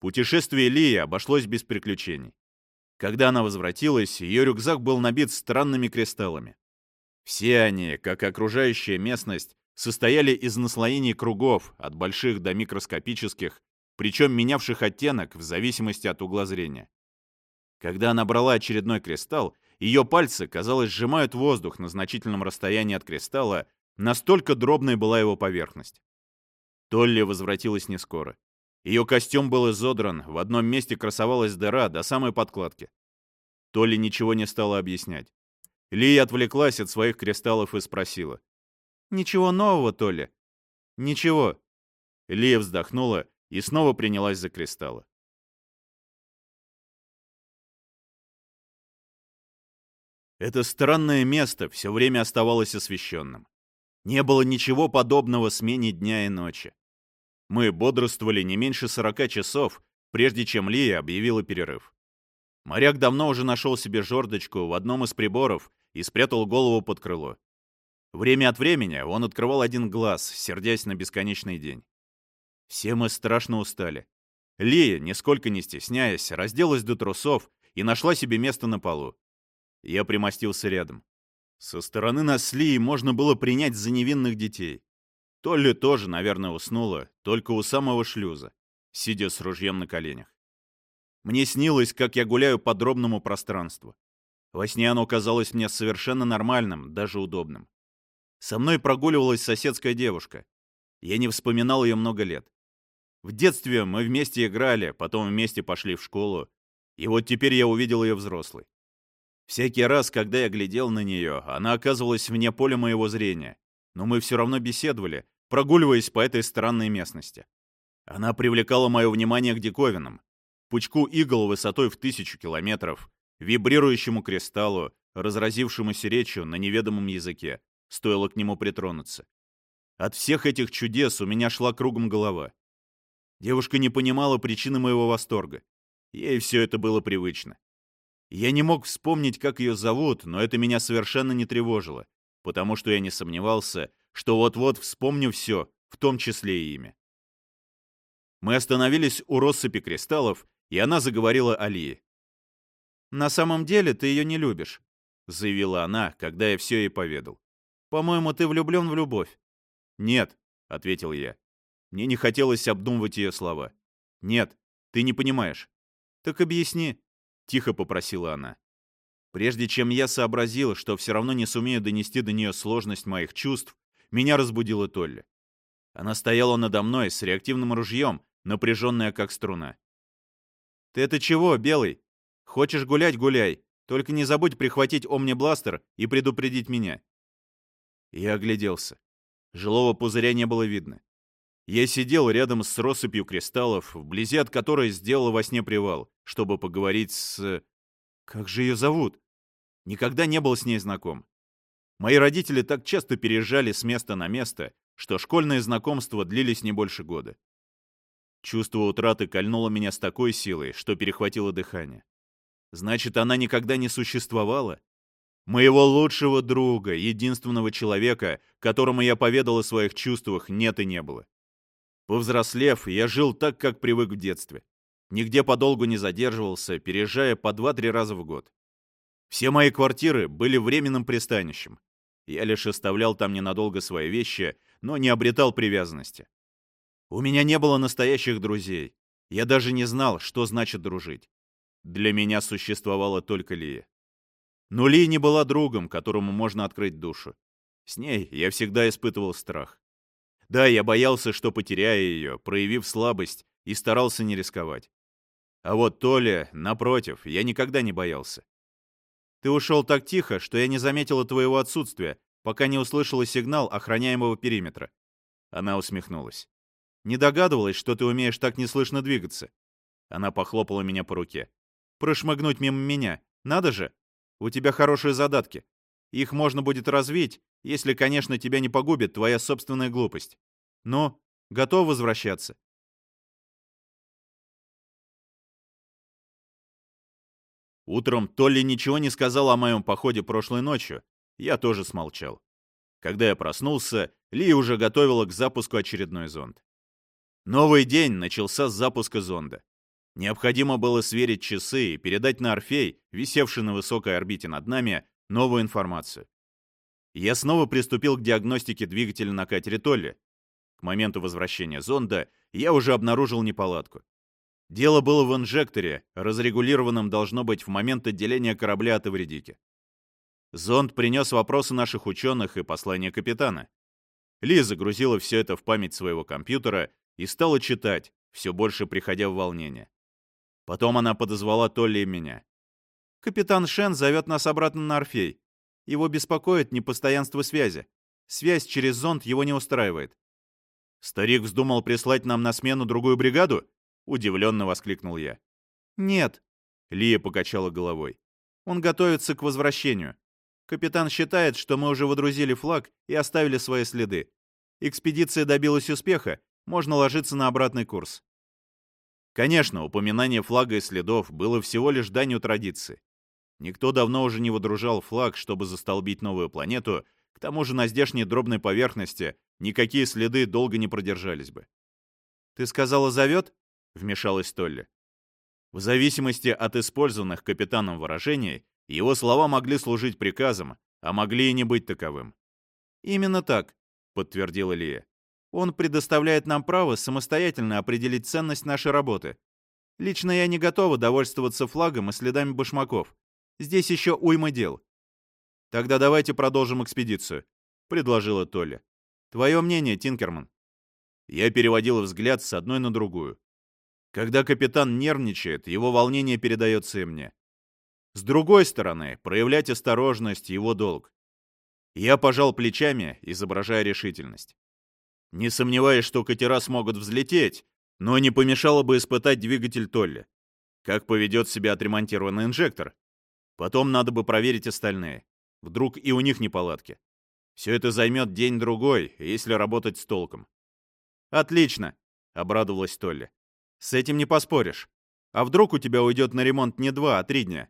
Speaker 1: Путешествие Лии обошлось без приключений. Когда она возвратилась, ее рюкзак был набит странными кристаллами. Все они, как и окружающая местность, состояли из наслоений кругов, от больших до микроскопических, причем менявших оттенок в зависимости от угла зрения. Когда она брала очередной кристалл, ее пальцы, казалось, сжимают воздух на значительном расстоянии от кристалла, настолько дробной была его поверхность. Толли возвратилась не скоро. Ее костюм был изодран, в одном месте красовалась дыра до самой подкладки. Толли ничего не стала объяснять. Ли отвлеклась от своих кристаллов и спросила. «Ничего нового, Толли?» «Ничего». Лия вздохнула и снова принялась за кристаллы. Это странное место все время оставалось освещенным. Не было ничего подобного смене дня и ночи. Мы бодрствовали не меньше 40 часов, прежде чем Лия объявила перерыв. Моряк давно уже нашел себе жердочку в одном из приборов и спрятал голову под крыло. Время от времени он открывал один глаз, сердясь на бесконечный день. Все мы страшно устали. Лия, нисколько не стесняясь, разделась до трусов и нашла себе место на полу. Я примостился рядом. Со стороны нас с Лией можно было принять за невинных детей. Толли тоже, наверное, уснула, только у самого шлюза, сидя с ружьем на коленях. Мне снилось, как я гуляю по дробному пространству. Во сне оно казалось мне совершенно нормальным, даже удобным. Со мной прогуливалась соседская девушка. Я не вспоминал ее много лет. В детстве мы вместе играли, потом вместе пошли в школу. И вот теперь я увидел ее взрослой. Всякий раз, когда я глядел на нее, она оказывалась вне поля моего зрения. Но мы все равно беседовали, прогуливаясь по этой странной местности. Она привлекала мое внимание к диковинам. Пучку игл высотой в тысячу километров, вибрирующему кристаллу, разразившемуся речью на неведомом языке, стоило к нему притронуться. От всех этих чудес у меня шла кругом голова. Девушка не понимала причины моего восторга. Ей все это было привычно. Я не мог вспомнить, как ее зовут, но это меня совершенно не тревожило, потому что я не сомневался, что вот-вот вспомню все, в том числе и имя. Мы остановились у россыпи кристаллов, и она заговорила о Лии. «На самом деле ты ее не любишь», — заявила она, когда я все ей поведал. «По-моему, ты влюблен в любовь». «Нет», — ответил я. Мне не хотелось обдумывать ее слова. «Нет, ты не понимаешь». «Так объясни», — тихо попросила она. Прежде чем я сообразил, что все равно не сумею донести до нее сложность моих чувств, меня разбудила Толли. Она стояла надо мной с реактивным ружьем, напряженная как струна. «Ты это чего, Белый? Хочешь гулять — гуляй. Только не забудь прихватить омнибластер и предупредить меня». Я огляделся. Жилого пузыря не было видно. Я сидел рядом с россыпью кристаллов, вблизи от которой сделал во сне привал, чтобы поговорить с... Как же ее зовут? Никогда не был с ней знаком. Мои родители так часто переезжали с места на место, что школьные знакомства длились не больше года. Чувство утраты кольнуло меня с такой силой, что перехватило дыхание. Значит, она никогда не существовала? Моего лучшего друга, единственного человека, которому я поведал о своих чувствах, нет и не было. Повзрослев, я жил так, как привык в детстве. Нигде подолгу не задерживался, переезжая по два-три раза в год. Все мои квартиры были временным пристанищем. Я лишь оставлял там ненадолго свои вещи, но не обретал привязанности. У меня не было настоящих друзей. Я даже не знал, что значит дружить. Для меня существовала только Лия. Но Лия не была другом, которому можно открыть душу. С ней я всегда испытывал страх. Да, я боялся, что потеряю ее, проявив слабость, и старался не рисковать. А вот Толя, напротив, я никогда не боялся. Ты ушел так тихо, что я не заметила твоего отсутствия, пока не услышала сигнал охраняемого периметра. Она усмехнулась. Не догадывалась, что ты умеешь так неслышно двигаться. Она похлопала меня по руке. Прошмыгнуть мимо меня. Надо же. У тебя хорошие задатки. Их можно будет развить, если, конечно, тебя не погубит твоя собственная глупость. Но готов возвращаться. Утром Толли ничего не сказал о моем походе прошлой ночью. Я тоже смолчал. Когда я проснулся, Ли уже готовила к запуску очередной зонд. Новый день начался с запуска зонда. Необходимо было сверить часы и передать на Орфей, висевший на высокой орбите над нами, новую информацию. Я снова приступил к диагностике двигателя на катере Толли. К моменту возвращения зонда я уже обнаружил неполадку. Дело было в инжекторе, разрегулированном должно быть в момент отделения корабля от Эвредики. Зонд принес вопросы наших ученых и послание капитана. Ли загрузила все это в память своего компьютера и стала читать, все больше приходя в волнение. Потом она подозвала Толли и меня. «Капитан Шен зовет нас обратно на Орфей. Его беспокоит непостоянство связи. Связь через зонд его не устраивает». «Старик вздумал прислать нам на смену другую бригаду?» — удивленно воскликнул я. «Нет», — Лия покачала головой. «Он готовится к возвращению. Капитан считает, что мы уже водрузили флаг и оставили свои следы. Экспедиция добилась успеха, можно ложиться на обратный курс». Конечно, упоминание флага и следов было всего лишь данью традиции. Никто давно уже не водружал флаг, чтобы застолбить новую планету, к тому же на здешней дробной поверхности никакие следы долго не продержались бы. «Ты сказала, зовет?» — вмешалась Толли. В зависимости от использованных капитаном выражений, его слова могли служить приказом, а могли и не быть таковым. «Именно так», — подтвердила Лия. «Он предоставляет нам право самостоятельно определить ценность нашей работы. Лично я не готова довольствоваться флагом и следами башмаков. Здесь еще уйма дел». «Тогда давайте продолжим экспедицию», — предложила Толли. «Твое мнение, Тинкерман?» Я переводил взгляд с одной на другую. Когда капитан нервничает, его волнение передается и мне. С другой стороны, проявлять осторожность — его долг. Я пожал плечами, изображая решительность. Не сомневаюсь, что катера смогут взлететь, но не помешало бы испытать двигатель Толли. Как поведет себя отремонтированный инжектор. Потом надо бы проверить остальные. Вдруг и у них неполадки. Все это займет день-другой, если работать с толком. «Отлично!» — обрадовалась Толли. С этим не поспоришь. А вдруг у тебя уйдет на ремонт не два, а три дня?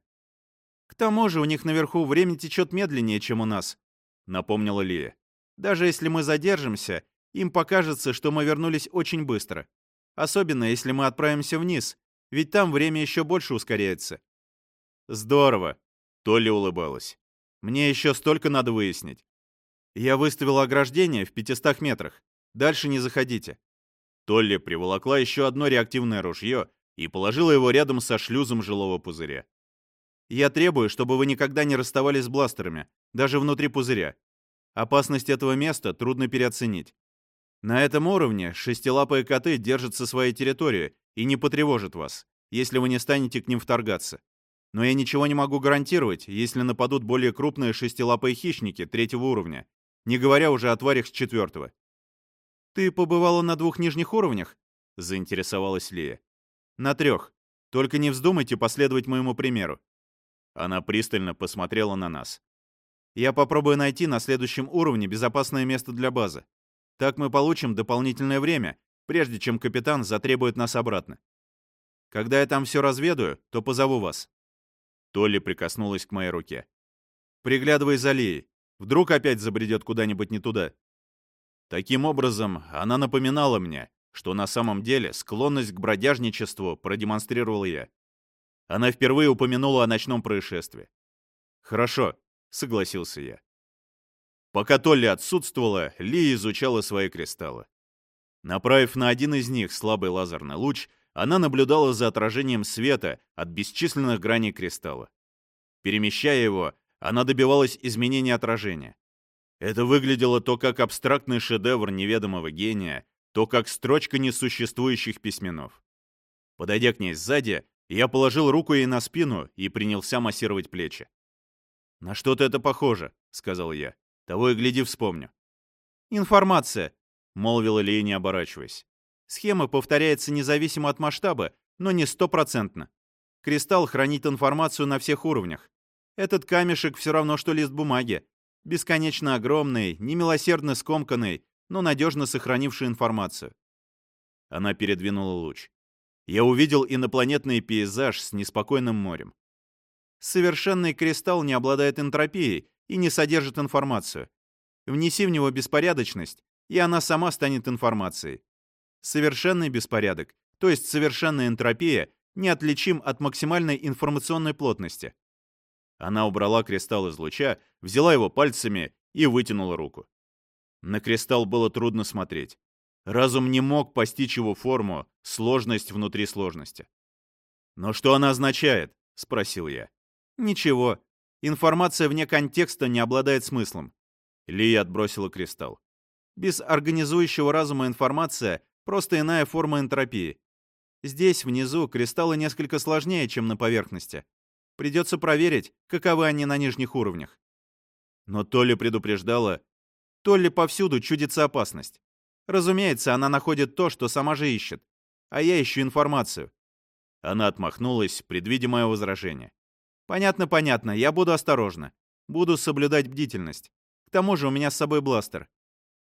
Speaker 1: К тому же у них наверху время течет медленнее, чем у нас, напомнила Лия. Даже если мы задержимся, им покажется, что мы вернулись очень быстро. Особенно, если мы отправимся вниз, ведь там время еще больше ускоряется. Здорово, Толли улыбалась. Мне еще столько надо выяснить. Я выставил ограждение в 500 метрах. Дальше не заходите. Толли приволокла еще одно реактивное ружье и положила его рядом со шлюзом жилого пузыря. «Я требую, чтобы вы никогда не расставались с бластерами, даже внутри пузыря. Опасность этого места трудно переоценить. На этом уровне шестилапые коты держатся своей территории и не потревожат вас, если вы не станете к ним вторгаться. Но я ничего не могу гарантировать, если нападут более крупные шестилапые хищники третьего уровня, не говоря уже о тварях с четвертого.
Speaker 2: «Ты побывала на двух нижних уровнях?» — заинтересовалась Лия. «На трех. Только не вздумайте последовать моему примеру». Она пристально посмотрела на нас. «Я попробую найти на следующем уровне безопасное место для базы. Так мы получим дополнительное время, прежде чем капитан затребует нас обратно. Когда я там все разведаю, то позову вас». Толли прикоснулась к моей руке. «Приглядывай за Лией. Вдруг опять забредет куда-нибудь не туда». Таким образом, она напоминала мне, что на самом деле склонность к бродяжничеству продемонстрировал я. Она впервые упомянула о ночном происшествии. «Хорошо», — согласился я. Пока Толли отсутствовала, Ли изучала свои кристаллы. Направив на один из них слабый лазерный луч, она наблюдала за отражением света от бесчисленных граней кристалла. Перемещая его, она добивалась изменения отражения. Это выглядело то как абстрактный шедевр неведомого гения, то как строчка несуществующих письменов. Подойдя к ней сзади, я положил руку ей на спину и принялся массировать плечи. «На что-то это похоже», — сказал я. Того и гляди вспомню. «Информация», — молвила Лия, не оборачиваясь. «Схема повторяется независимо от масштаба, но не стопроцентно. Кристалл хранит информацию на всех уровнях. Этот камешек все равно, что лист бумаги. Бесконечно огромный, немилосердно скомканный, но надежно сохранивший информацию». Она передвинула луч. Я увидел инопланетный пейзаж с неспокойным морем. Совершенный кристалл не обладает энтропией и не содержит информацию. Внеси в него беспорядочность, и она сама станет информацией. Совершенный беспорядок, то есть совершенная энтропия, неотличим от максимальной информационной плотности. Она убрала кристалл из луча, взяла его пальцами и вытянула руку. На кристалл было трудно смотреть. Разум не мог постичь его форму, сложность внутри сложности. «Но что она означает?» — спросил я. «Ничего. Информация вне контекста не обладает смыслом. Лия отбросила кристалл. Без организующего разума информация — просто иная форма энтропии. Здесь, внизу, кристаллы несколько сложнее, чем на поверхности. Придется проверить, каковы они на нижних уровнях. Но Толли предупреждала. Толли повсюду чудится опасность. Разумеется, она находит то, что сама же ищет. А я ищу информацию. Она отмахнулась, предвидя мое возражение. Понятно, понятно, я буду осторожна. Буду соблюдать бдительность. К тому же у меня с собой бластер.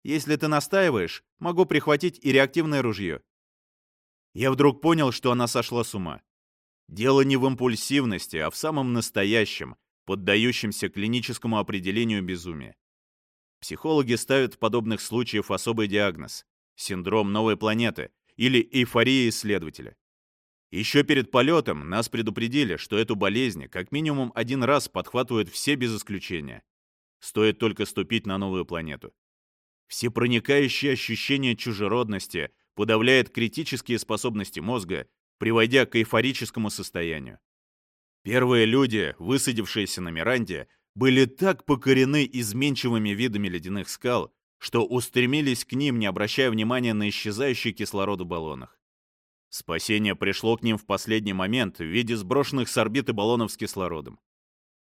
Speaker 2: Если ты настаиваешь, могу прихватить и реактивное ружье. Я вдруг понял, что она сошла с ума. Дело не в импульсивности, а в самом настоящем, поддающемся клиническому определению безумия. Психологи ставят в подобных случаях особый диагноз – синдром новой планеты или эйфория исследователя. Еще перед полетом нас предупредили, что эту болезнь как минимум один раз подхватывают все без исключения. Стоит только ступить на новую планету. Всепроникающее ощущение чужеродности подавляет критические способности мозга, приводя к эйфорическому состоянию. Первые люди, высадившиеся на Миранде, были так покорены изменчивыми видами ледяных скал, что устремились к ним, не обращая внимания на исчезающий кислород в баллонах. Спасение пришло к ним в последний момент в виде сброшенных с орбиты баллонов с кислородом.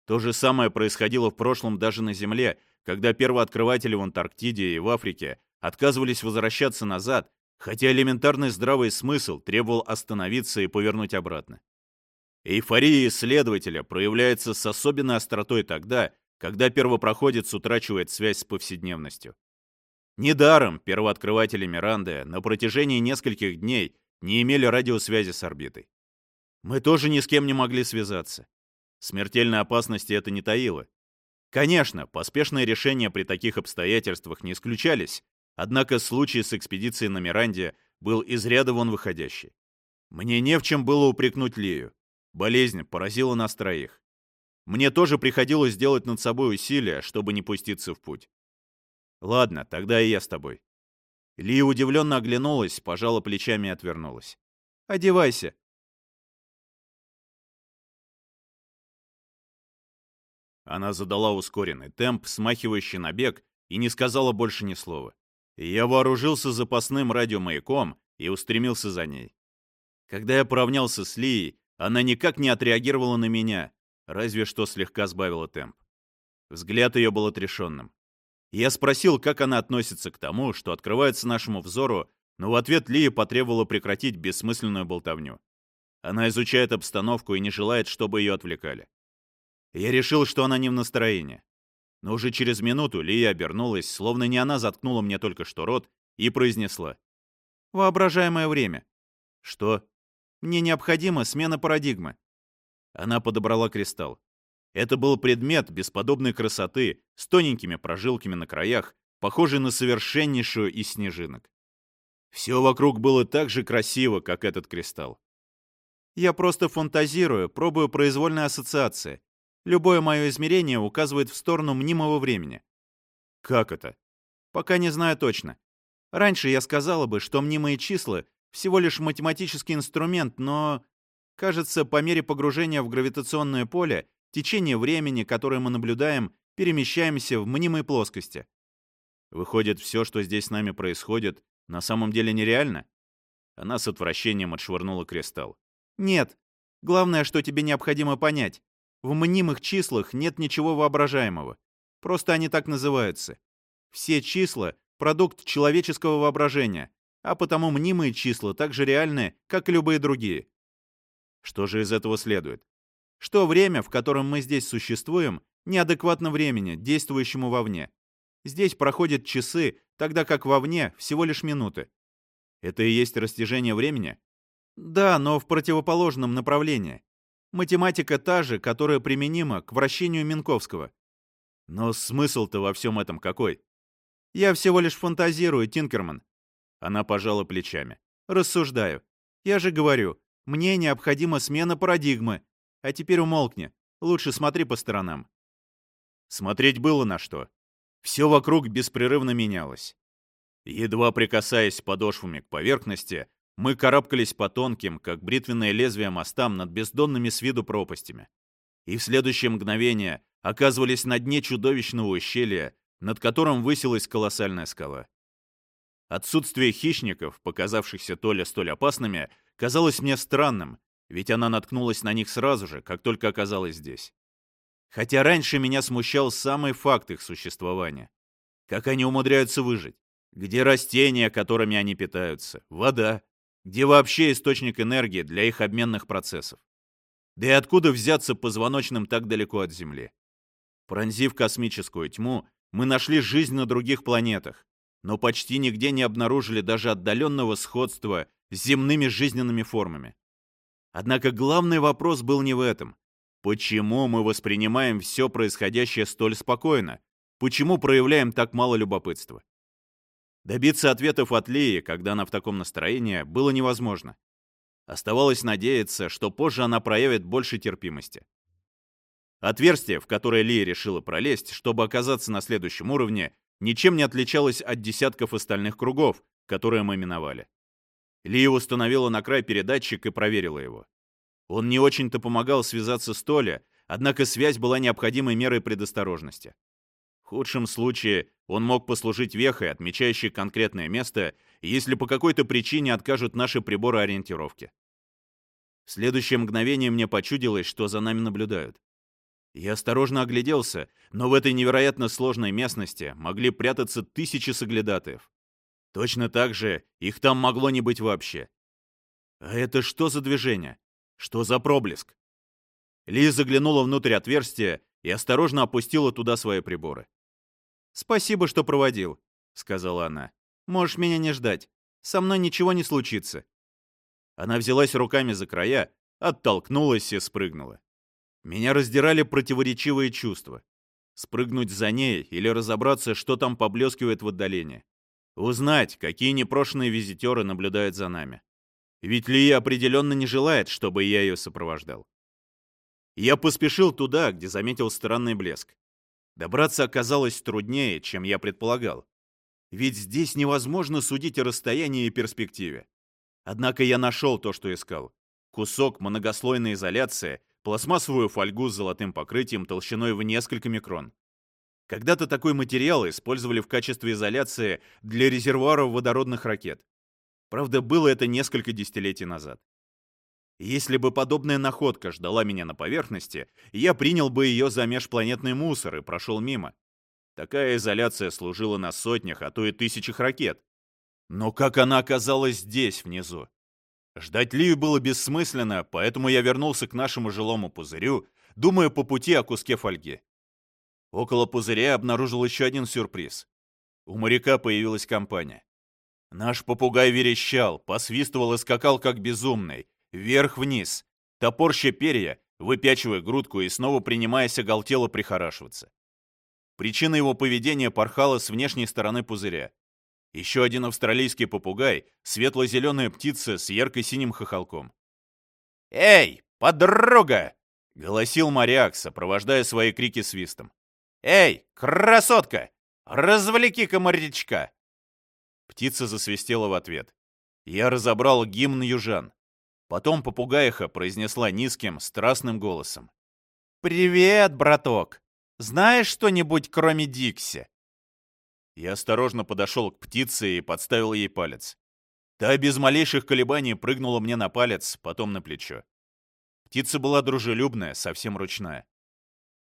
Speaker 2: То же самое происходило в прошлом даже на Земле, когда первооткрыватели в Антарктиде и в Африке отказывались возвращаться назад, хотя элементарный здравый смысл требовал остановиться и повернуть обратно. Эйфория исследователя проявляется с особенной остротой тогда, когда первопроходец утрачивает связь с повседневностью. Недаром первооткрыватели Миранды на протяжении нескольких дней не имели радиосвязи с орбитой. Мы тоже ни с кем не могли связаться. Смертельной опасности это не таило. Конечно, поспешные решения при таких обстоятельствах не исключались, однако случай с экспедицией на Миранде был из ряда вон выходящий. Мне не в чем было упрекнуть Лею. Болезнь поразила нас троих. Мне тоже приходилось делать над собой усилия, чтобы не пуститься в путь. Ладно, тогда и я с тобой. Ли удивленно оглянулась, пожала плечами и отвернулась. «Одевайся!» Она задала ускоренный темп, смахивающий на бег, и не сказала больше ни слова. Я вооружился запасным радиомаяком и устремился за ней. Когда я поравнялся с Лией, она никак не отреагировала на меня, разве что слегка сбавила темп. Взгляд ее был отрешенным.
Speaker 1: Я спросил, как она относится к тому, что открывается нашему взору, но в ответ Лия потребовала прекратить бессмысленную болтовню. Она изучает обстановку и не желает, чтобы ее отвлекали. Я решил, что она не в настроении. Но уже через минуту Лия обернулась, словно не она заткнула мне только что рот, и произнесла. «Воображаемое время». «Что?» «Мне необходима смена парадигмы». Она подобрала кристалл. Это был предмет бесподобной красоты, с тоненькими прожилками на краях, похожий на совершеннейшую из снежинок. Все вокруг было так же красиво, как этот кристалл. Я просто фантазирую, пробую произвольные ассоциации. Любое мое измерение указывает в сторону мнимого времени. Как это? Пока не знаю точно. Раньше я сказала бы, что мнимые числа — всего лишь математический инструмент, но... Кажется, по мере погружения в гравитационное поле течение времени, которое мы наблюдаем, перемещаемся в мнимой плоскости. Выходит, все, что здесь с нами происходит, на самом деле нереально? Она с отвращением отшвырнула кристалл. Нет. Главное, что тебе необходимо понять. В мнимых числах нет ничего воображаемого. Просто они так называются. Все числа — продукт человеческого воображения, а потому мнимые числа так же реальны, как и любые другие. Что же из этого следует? что время, в котором мы здесь существуем, неадекватно времени, действующему вовне. Здесь проходят часы, тогда как вовне всего лишь минуты. Это и есть растяжение времени? Да, но в противоположном направлении. Математика та же, которая применима к вращению Минковского. Но смысл-то во всем этом какой? Я всего лишь фантазирую, Тинкерман. Она пожала плечами. Рассуждаю. Я же говорю, мне необходима смена парадигмы, а теперь умолкни. Лучше смотри по сторонам. Смотреть было на что. Все вокруг беспрерывно менялось. Едва прикасаясь подошвами к поверхности, мы карабкались по тонким, как бритвенное лезвие мостам над бездонными с виду пропастями. И в следующее мгновение оказывались на дне чудовищного ущелья, над которым высилась колоссальная скала. Отсутствие хищников, показавшихся то ли столь опасными, казалось мне странным, ведь она наткнулась на них сразу же, как только оказалась здесь. Хотя раньше меня смущал самый факт их существования. Как они умудряются выжить? Где растения, которыми они питаются? Вода? Где вообще источник энергии для их обменных процессов? Да и откуда взяться позвоночным так далеко от Земли? Пронзив космическую тьму, мы нашли жизнь на других планетах, но почти нигде не обнаружили даже отдаленного сходства с земными жизненными формами. Однако главный вопрос был не в этом. Почему мы воспринимаем все происходящее столь спокойно? Почему проявляем так мало любопытства? Добиться ответов от Лии, когда она в таком настроении, было невозможно. Оставалось надеяться, что позже она проявит больше терпимости. Отверстие, в которое Лия решила пролезть, чтобы оказаться на следующем уровне, ничем не отличалось от десятков остальных кругов, которые мы миновали. Лия установила на край передатчик и проверила его. Он не очень-то помогал связаться с Толя, однако связь была необходимой мерой предосторожности. В худшем случае он мог послужить вехой, отмечающей конкретное место, если по какой-то причине откажут наши приборы ориентировки. В следующее мгновение мне почудилось, что за нами наблюдают. Я осторожно огляделся, но в этой невероятно сложной местности могли прятаться тысячи соглядатаев. Точно так же их там могло не быть вообще. А это что за движение? Что за проблеск? Ли заглянула внутрь отверстия и осторожно опустила туда свои приборы. «Спасибо, что проводил», — сказала она. «Можешь меня не ждать. Со мной ничего не случится». Она взялась руками за края, оттолкнулась и спрыгнула. Меня раздирали противоречивые чувства. Спрыгнуть за ней или разобраться, что там поблескивает в отдалении. Узнать, какие непрошенные визитеры наблюдают за нами. Ведь Лия определенно не желает, чтобы я ее сопровождал. Я поспешил туда, где заметил странный блеск. Добраться оказалось труднее, чем я предполагал. Ведь здесь невозможно судить о расстоянии и перспективе. Однако я нашел то, что искал. Кусок многослойной изоляции, пластмассовую фольгу с золотым покрытием толщиной в несколько микрон. Когда-то такой материал использовали в качестве изоляции для резервуаров водородных ракет. Правда, было это несколько десятилетий назад. Если бы подобная находка ждала меня на поверхности, я принял бы ее за межпланетный мусор и прошел мимо. Такая изоляция служила на сотнях, а то и тысячах ракет. Но как она оказалась здесь, внизу? Ждать Лию было бессмысленно, поэтому я вернулся к нашему жилому пузырю, думая по пути о куске фольги. Около пузыря обнаружил еще один сюрприз. У моряка появилась компания. Наш попугай верещал, посвистывал и скакал как безумный, вверх-вниз, топорща перья, выпячивая грудку и снова принимаясь оголтело прихорашиваться. Причина его поведения порхала с внешней стороны пузыря. Еще один австралийский попугай, светло-зеленая птица с ярко-синим хохолком.
Speaker 3: «Эй, подруга!»
Speaker 1: — голосил моряк, сопровождая свои крики свистом.
Speaker 3: «Эй, красотка! Развлеки-ка морячка!»
Speaker 1: Птица засвистела в ответ. Я разобрал гимн южан. Потом попугаиха произнесла низким, страстным голосом.
Speaker 3: «Привет, браток! Знаешь что-нибудь, кроме Дикси?»
Speaker 1: Я осторожно подошел к птице и подставил ей палец. Та без малейших колебаний прыгнула мне на палец, потом на плечо. Птица была дружелюбная, совсем ручная.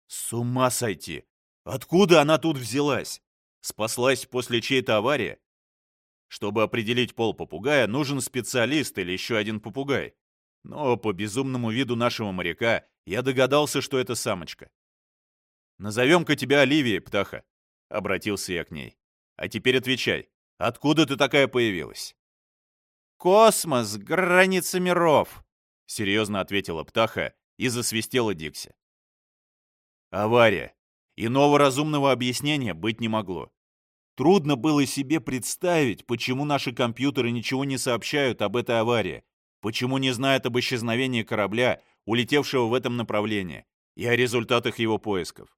Speaker 1: С ума сойти! Откуда она тут взялась? Спаслась после чьей-то аварии? Чтобы определить пол попугая, нужен специалист или еще один попугай. Но по безумному виду нашего моряка я догадался, что это самочка. «Назовем-ка тебя Оливией, птаха», — обратился я к ней. «А теперь отвечай, откуда ты такая появилась?»
Speaker 3: «Космос, граница миров», —
Speaker 1: серьезно ответила птаха и засвистела Дикси. «Авария. Иного разумного объяснения быть не могло. Трудно было себе представить, почему наши компьютеры ничего не сообщают об этой аварии, почему не знают об исчезновении корабля, улетевшего в этом направлении, и о результатах его поисков.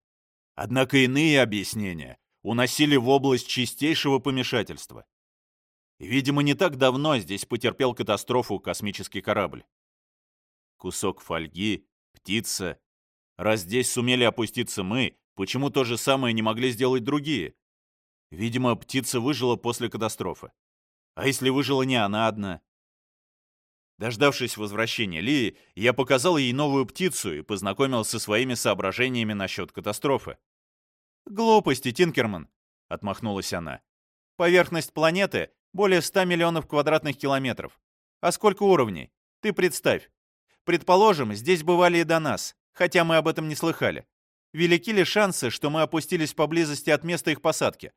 Speaker 1: Однако иные объяснения уносили в область чистейшего помешательства. Видимо, не так давно здесь потерпел катастрофу космический корабль. Кусок фольги, птица. Раз здесь сумели опуститься мы, почему то же самое не могли сделать другие? Видимо, птица выжила после катастрофы. А если выжила не она одна? Дождавшись возвращения Лии, я показал ей новую птицу и познакомил со своими соображениями насчет катастрофы. «Глупости, Тинкерман», — отмахнулась она. «Поверхность планеты более 100 миллионов квадратных километров. А сколько уровней? Ты представь. Предположим, здесь бывали и до нас, хотя мы об этом не слыхали. Велики ли шансы, что мы опустились поблизости от места их посадки?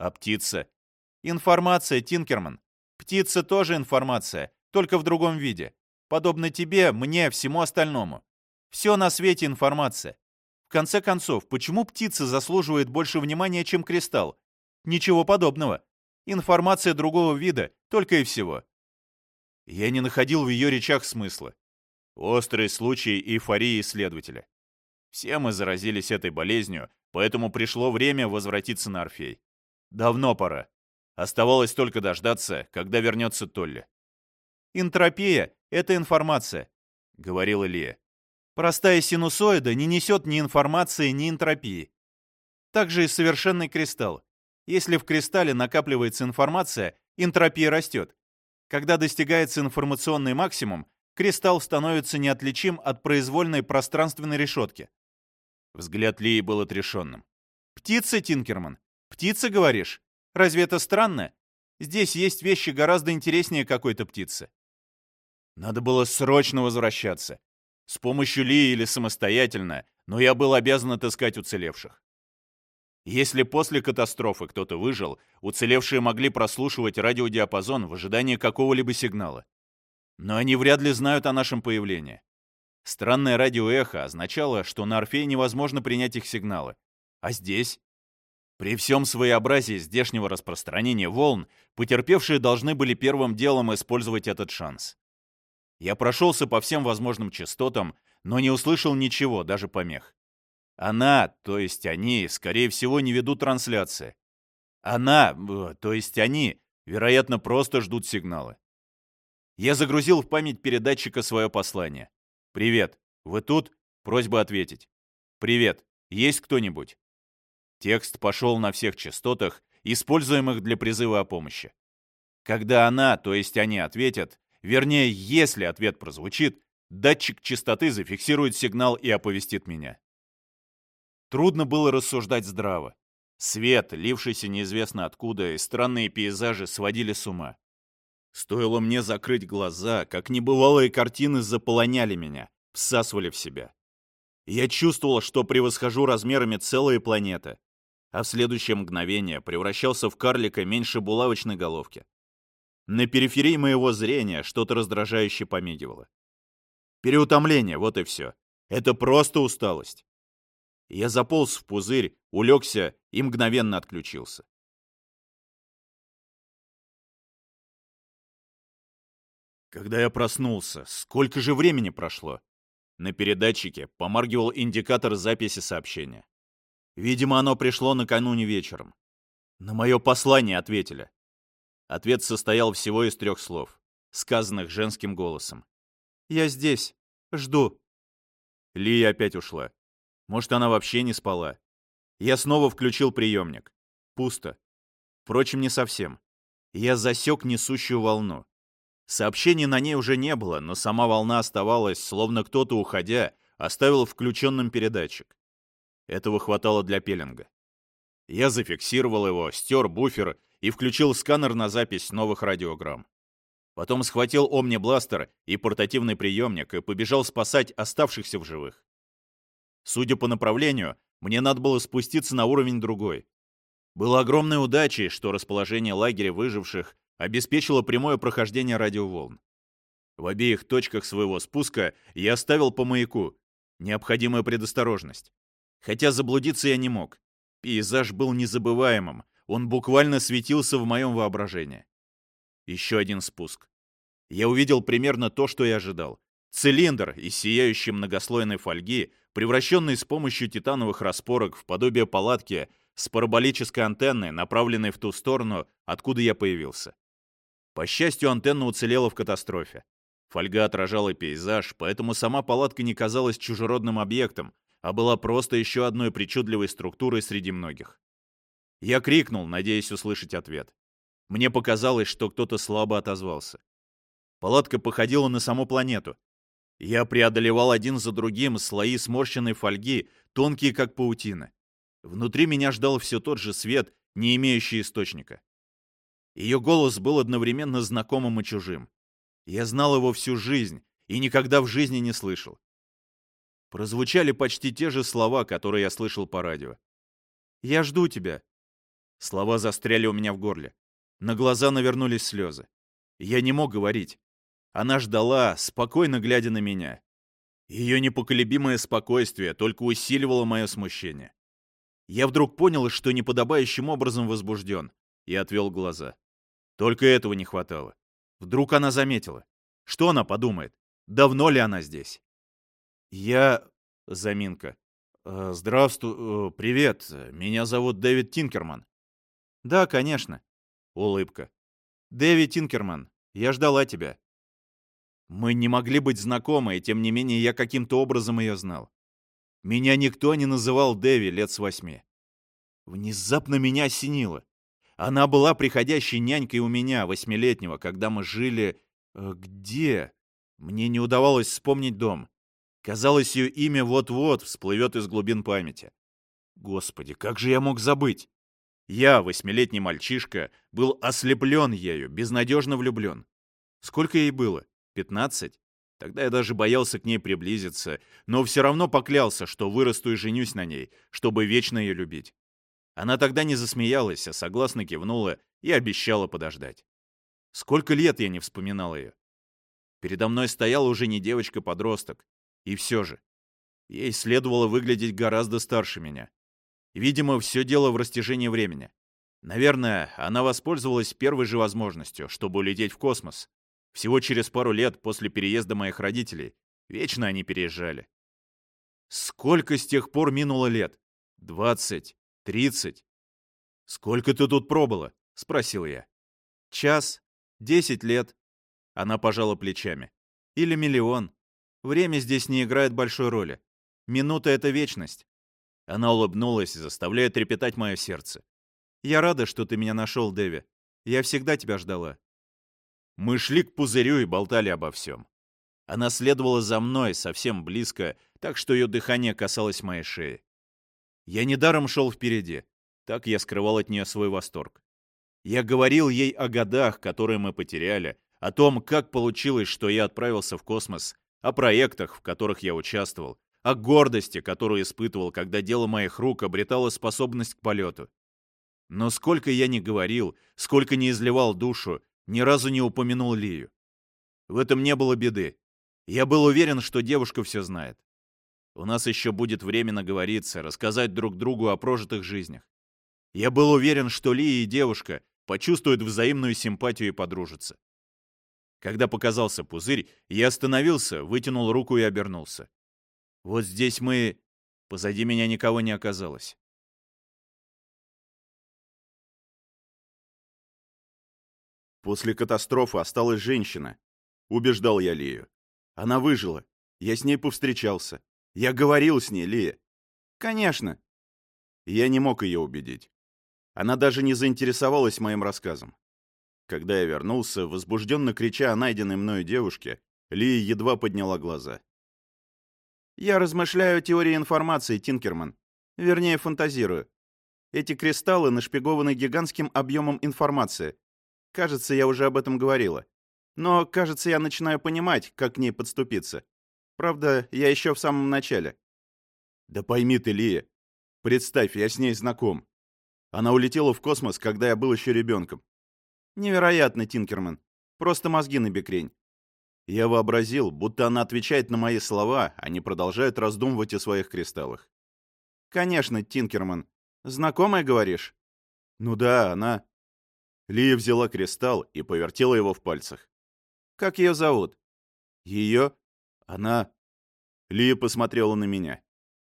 Speaker 1: А птица? Информация, Тинкерман. Птица тоже информация, только в другом виде. Подобно тебе, мне, всему остальному. Все на свете информация. В конце концов, почему птица заслуживает больше внимания, чем кристалл? Ничего подобного. Информация другого вида, только и всего. Я не находил в ее речах смысла. Острый случай эйфории исследователя. Все мы заразились этой болезнью, поэтому пришло время возвратиться на Орфей. Давно пора. Оставалось только дождаться, когда вернется Толли. «Энтропия — это информация», — говорил Илья. «Простая синусоида не несет ни информации, ни энтропии. Также и совершенный кристалл. Если в кристалле накапливается информация, энтропия растет. Когда достигается информационный максимум, кристалл становится неотличим от произвольной пространственной решетки. Взгляд Лии был отрешенным. «Птица, Тинкерман, Птица, говоришь? Разве это странно? Здесь есть вещи гораздо интереснее какой-то птицы. Надо было срочно возвращаться. С помощью Ли или самостоятельно, но я был обязан отыскать уцелевших. Если после катастрофы кто-то выжил, уцелевшие могли прослушивать радиодиапазон в ожидании какого-либо сигнала. Но они вряд ли знают о нашем появлении. Странное радиоэхо означало, что на Орфее невозможно принять их сигналы. А здесь? При всем своеобразии здешнего распространения волн, потерпевшие должны были первым делом использовать этот шанс. Я прошелся по всем возможным частотам, но не услышал ничего, даже помех. Она, то есть они, скорее всего, не ведут трансляции. Она, то есть они, вероятно, просто ждут сигналы. Я загрузил в память передатчика свое послание. «Привет, вы тут?» Просьба ответить. «Привет, есть кто-нибудь?» Текст пошел на всех частотах, используемых для призыва о помощи. Когда она, то есть они ответят, вернее, если ответ прозвучит, датчик частоты зафиксирует сигнал и оповестит меня. Трудно было рассуждать здраво.
Speaker 2: Свет, лившийся неизвестно откуда, и странные пейзажи сводили с ума. Стоило мне закрыть глаза, как небывалые картины заполоняли меня, всасывали в себя. Я чувствовал, что превосхожу размерами целые планеты, а в следующее мгновение превращался в карлика меньше булавочной головки. На периферии моего зрения что-то раздражающе помигивало. Переутомление, вот и все. Это просто усталость. Я заполз в пузырь, улегся и мгновенно отключился. Когда я проснулся, сколько же времени прошло? На передатчике помаргивал индикатор записи сообщения. Видимо, оно пришло накануне вечером. На мое послание ответили. Ответ состоял всего из трех слов, сказанных женским голосом. «Я здесь. Жду». Лия опять ушла. Может, она вообще не спала. Я снова включил приемник. Пусто. Впрочем, не совсем. Я засек несущую волну. Сообщений на ней уже не было, но сама волна оставалась, словно кто-то, уходя, оставил включенным передатчик. Этого хватало для пеленга. Я зафиксировал его, стер буфер и включил сканер на запись новых радиограмм. Потом схватил Омни-бластер и портативный приемник и побежал спасать оставшихся в живых. Судя по направлению, мне надо было спуститься на уровень другой. Было огромной удачей, что расположение лагеря выживших обеспечило прямое прохождение радиоволн. В обеих точках своего спуска я оставил по маяку. Необходимая предосторожность. Хотя заблудиться я не мог. Пейзаж был незабываемым, он буквально светился в моем воображении. Еще один спуск. Я увидел примерно то, что и ожидал. Цилиндр из сияющей многослойной фольги, превращенный с помощью титановых распорок в подобие палатки с параболической антенной, направленной в ту сторону, откуда я появился. По счастью, антенна уцелела в катастрофе. Фольга отражала пейзаж, поэтому сама палатка не казалась чужеродным объектом, а была просто еще одной причудливой структурой среди многих. Я крикнул, надеясь услышать ответ. Мне показалось, что кто-то слабо отозвался. Палатка походила на саму планету. Я преодолевал один за другим слои сморщенной фольги, тонкие как паутина. Внутри меня ждал все тот же свет, не имеющий источника. Ее голос был одновременно знакомым и чужим. Я знал его всю жизнь и никогда в жизни не слышал. Прозвучали почти те же слова, которые я слышал по радио. «Я жду тебя». Слова застряли у меня в горле. На глаза навернулись слезы. Я не мог говорить. Она ждала, спокойно глядя на меня. Ее непоколебимое спокойствие только усиливало мое смущение. Я вдруг понял, что неподобающим образом возбужден, и отвел глаза. Только этого не хватало. Вдруг она заметила. Что она подумает? Давно ли она здесь? Я... Заминка. «Э, «Здравствуй, э, привет, меня зовут Дэвид Тинкерман». «Да, конечно». Улыбка. «Дэвид Тинкерман, я ждала тебя». Мы не могли быть знакомы, и тем не менее я каким-то образом ее знал. Меня никто не называл Дэви лет с восьми. Внезапно меня осенило. Она была приходящей нянькой у меня, восьмилетнего, когда мы жили... Э, где? Мне не удавалось вспомнить дом. Казалось, ее имя вот-вот всплывет из глубин памяти. Господи, как же я мог забыть? Я, восьмилетний мальчишка, был ослеплен ею, безнадежно влюблен. Сколько ей было? Пятнадцать? Тогда я даже боялся к ней приблизиться, но все равно поклялся, что вырасту и женюсь на ней, чтобы вечно ее любить. Она тогда не засмеялась, а согласно кивнула и обещала подождать. Сколько лет я не вспоминал ее. Передо мной стояла уже не девочка-подросток. И все же, ей следовало выглядеть гораздо старше меня. Видимо, все дело в растяжении времени. Наверное, она воспользовалась первой же возможностью, чтобы улететь в космос. Всего через пару лет после переезда моих родителей. Вечно они переезжали. Сколько с тех пор минуло лет? Двадцать, «Тридцать». «Сколько ты тут пробыла?» — спросил я. «Час. Десять лет». Она пожала плечами. «Или миллион. Время здесь не играет большой роли. Минута — это вечность». Она улыбнулась, заставляя трепетать мое сердце. «Я рада, что ты меня нашел, Дэви. Я всегда тебя ждала». Мы шли к пузырю и болтали обо всем. Она следовала за мной совсем близко, так что ее дыхание касалось моей шеи. Я недаром шел впереди. Так я скрывал от нее свой восторг. Я говорил ей о годах, которые мы потеряли, о том, как получилось, что я отправился в космос, о проектах, в которых я участвовал, о гордости, которую испытывал, когда дело моих рук обретало способность к полету. Но сколько я не говорил, сколько не изливал душу, ни разу не упомянул Лию. В этом не было беды. Я был уверен, что девушка все знает. У нас еще будет время наговориться, рассказать друг другу о прожитых жизнях. Я был уверен, что Лия и девушка почувствуют взаимную симпатию и подружатся. Когда показался пузырь, я остановился, вытянул руку и обернулся. Вот здесь мы... Позади меня никого не оказалось.
Speaker 1: После катастрофы осталась женщина. Убеждал я Лию. Она выжила. Я с ней повстречался. Я говорил с ней, Лия. Конечно. Я не мог ее убедить. Она даже не заинтересовалась моим рассказом. Когда я вернулся, возбужденно крича о найденной мною девушке, Лия едва подняла глаза. «Я размышляю о теории информации, Тинкерман. Вернее, фантазирую. Эти кристаллы нашпигованы гигантским объемом информации. Кажется, я уже об этом говорила. Но, кажется, я начинаю понимать, как к ней подступиться. Правда, я еще в самом начале. Да пойми ты, Лия. Представь, я с ней знаком. Она улетела в космос, когда я был еще ребенком. Невероятно, Тинкерман. Просто мозги на бекрень. Я вообразил, будто она отвечает на мои слова, а не продолжает раздумывать о своих кристаллах. Конечно, Тинкерман. Знакомая, говоришь? Ну да, она... Лия взяла кристалл и повертела его в пальцах. Как ее зовут? Ее? Она... Лия посмотрела на меня.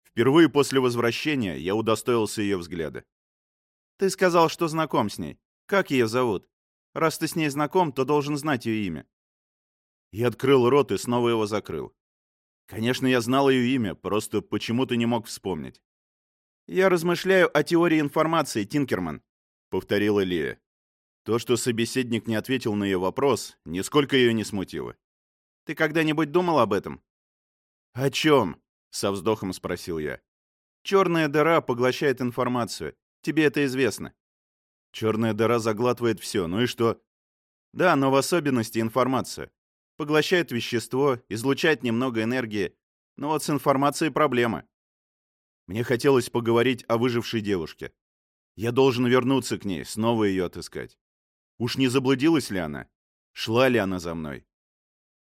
Speaker 1: Впервые после возвращения я удостоился ее взгляда. Ты сказал, что знаком с ней. Как ее зовут? Раз ты с ней знаком, то должен знать ее имя. Я открыл рот и снова его закрыл. Конечно, я знал ее имя, просто почему-то не мог вспомнить. «Я размышляю о теории информации, Тинкерман», — повторила Лия. То, что собеседник не ответил на ее вопрос, нисколько ее не смутило. «Ты когда-нибудь думал об этом?» «О чем?» — со вздохом спросил я. «Черная дыра поглощает информацию. Тебе это известно». «Черная дыра заглатывает все, ну и что?» «Да, но в особенности информацию. Поглощает вещество, излучает немного энергии. Но вот с информацией проблема». Мне хотелось поговорить о выжившей девушке. Я должен вернуться к ней, снова ее отыскать. Уж не заблудилась ли она? Шла ли она за мной?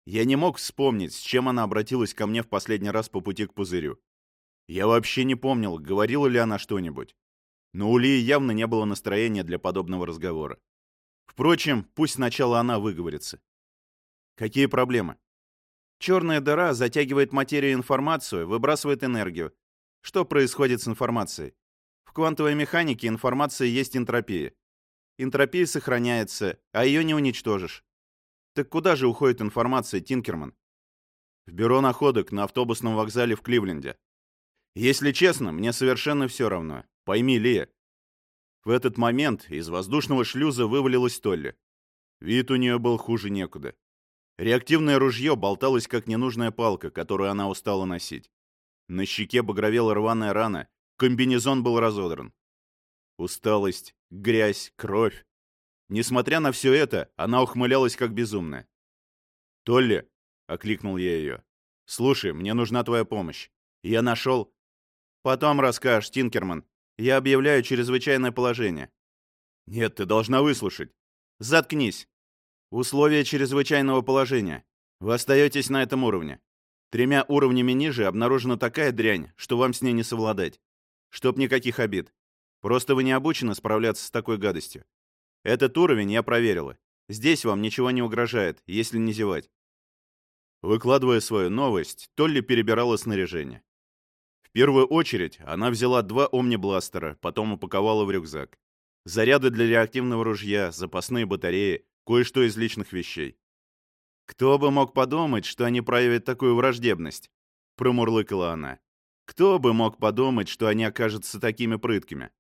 Speaker 1: Я не мог вспомнить, с чем она обратилась ко мне в последний раз по пути к пузырю. Я вообще не помнил, говорила ли она что-нибудь. Но у Лии явно не было настроения для подобного разговора. Впрочем, пусть сначала она выговорится. Какие проблемы? Черная дыра затягивает материю информацию, выбрасывает энергию. Что происходит с информацией? В квантовой механике информация есть энтропия. Энтропия сохраняется, а ее не уничтожишь. Так куда же уходит информация, Тинкерман? В бюро находок на автобусном вокзале в Кливленде. Если честно, мне совершенно все равно. Пойми, Лия. В этот момент из воздушного шлюза вывалилась Толли. Вид у нее был хуже некуда. Реактивное ружье болталось, как ненужная палка, которую она устала носить. На щеке багровела рваная рана, комбинезон был разодран. Усталость, грязь, кровь. Несмотря на все это, она ухмылялась как безумная. «Толли!» — окликнул я ее. «Слушай, мне нужна твоя помощь. Я нашел...» «Потом расскажешь, Тинкерман. Я объявляю чрезвычайное положение». «Нет, ты должна выслушать». «Заткнись. Условия чрезвычайного положения. Вы остаетесь на этом уровне. Тремя уровнями ниже обнаружена такая дрянь, что вам с ней не совладать. Чтоб никаких обид. Просто вы не обучены справляться с такой гадостью. Этот уровень я проверила. Здесь вам ничего не угрожает, если не зевать. Выкладывая свою новость, Толли перебирала снаряжение. Первую очередь она взяла два омнибластера, потом упаковала в рюкзак. Заряды для реактивного ружья, запасные батареи, кое-что из личных вещей. «Кто бы мог подумать, что они проявят такую враждебность?» — промурлыкала она. «Кто бы мог подумать, что они окажутся такими прыткими?»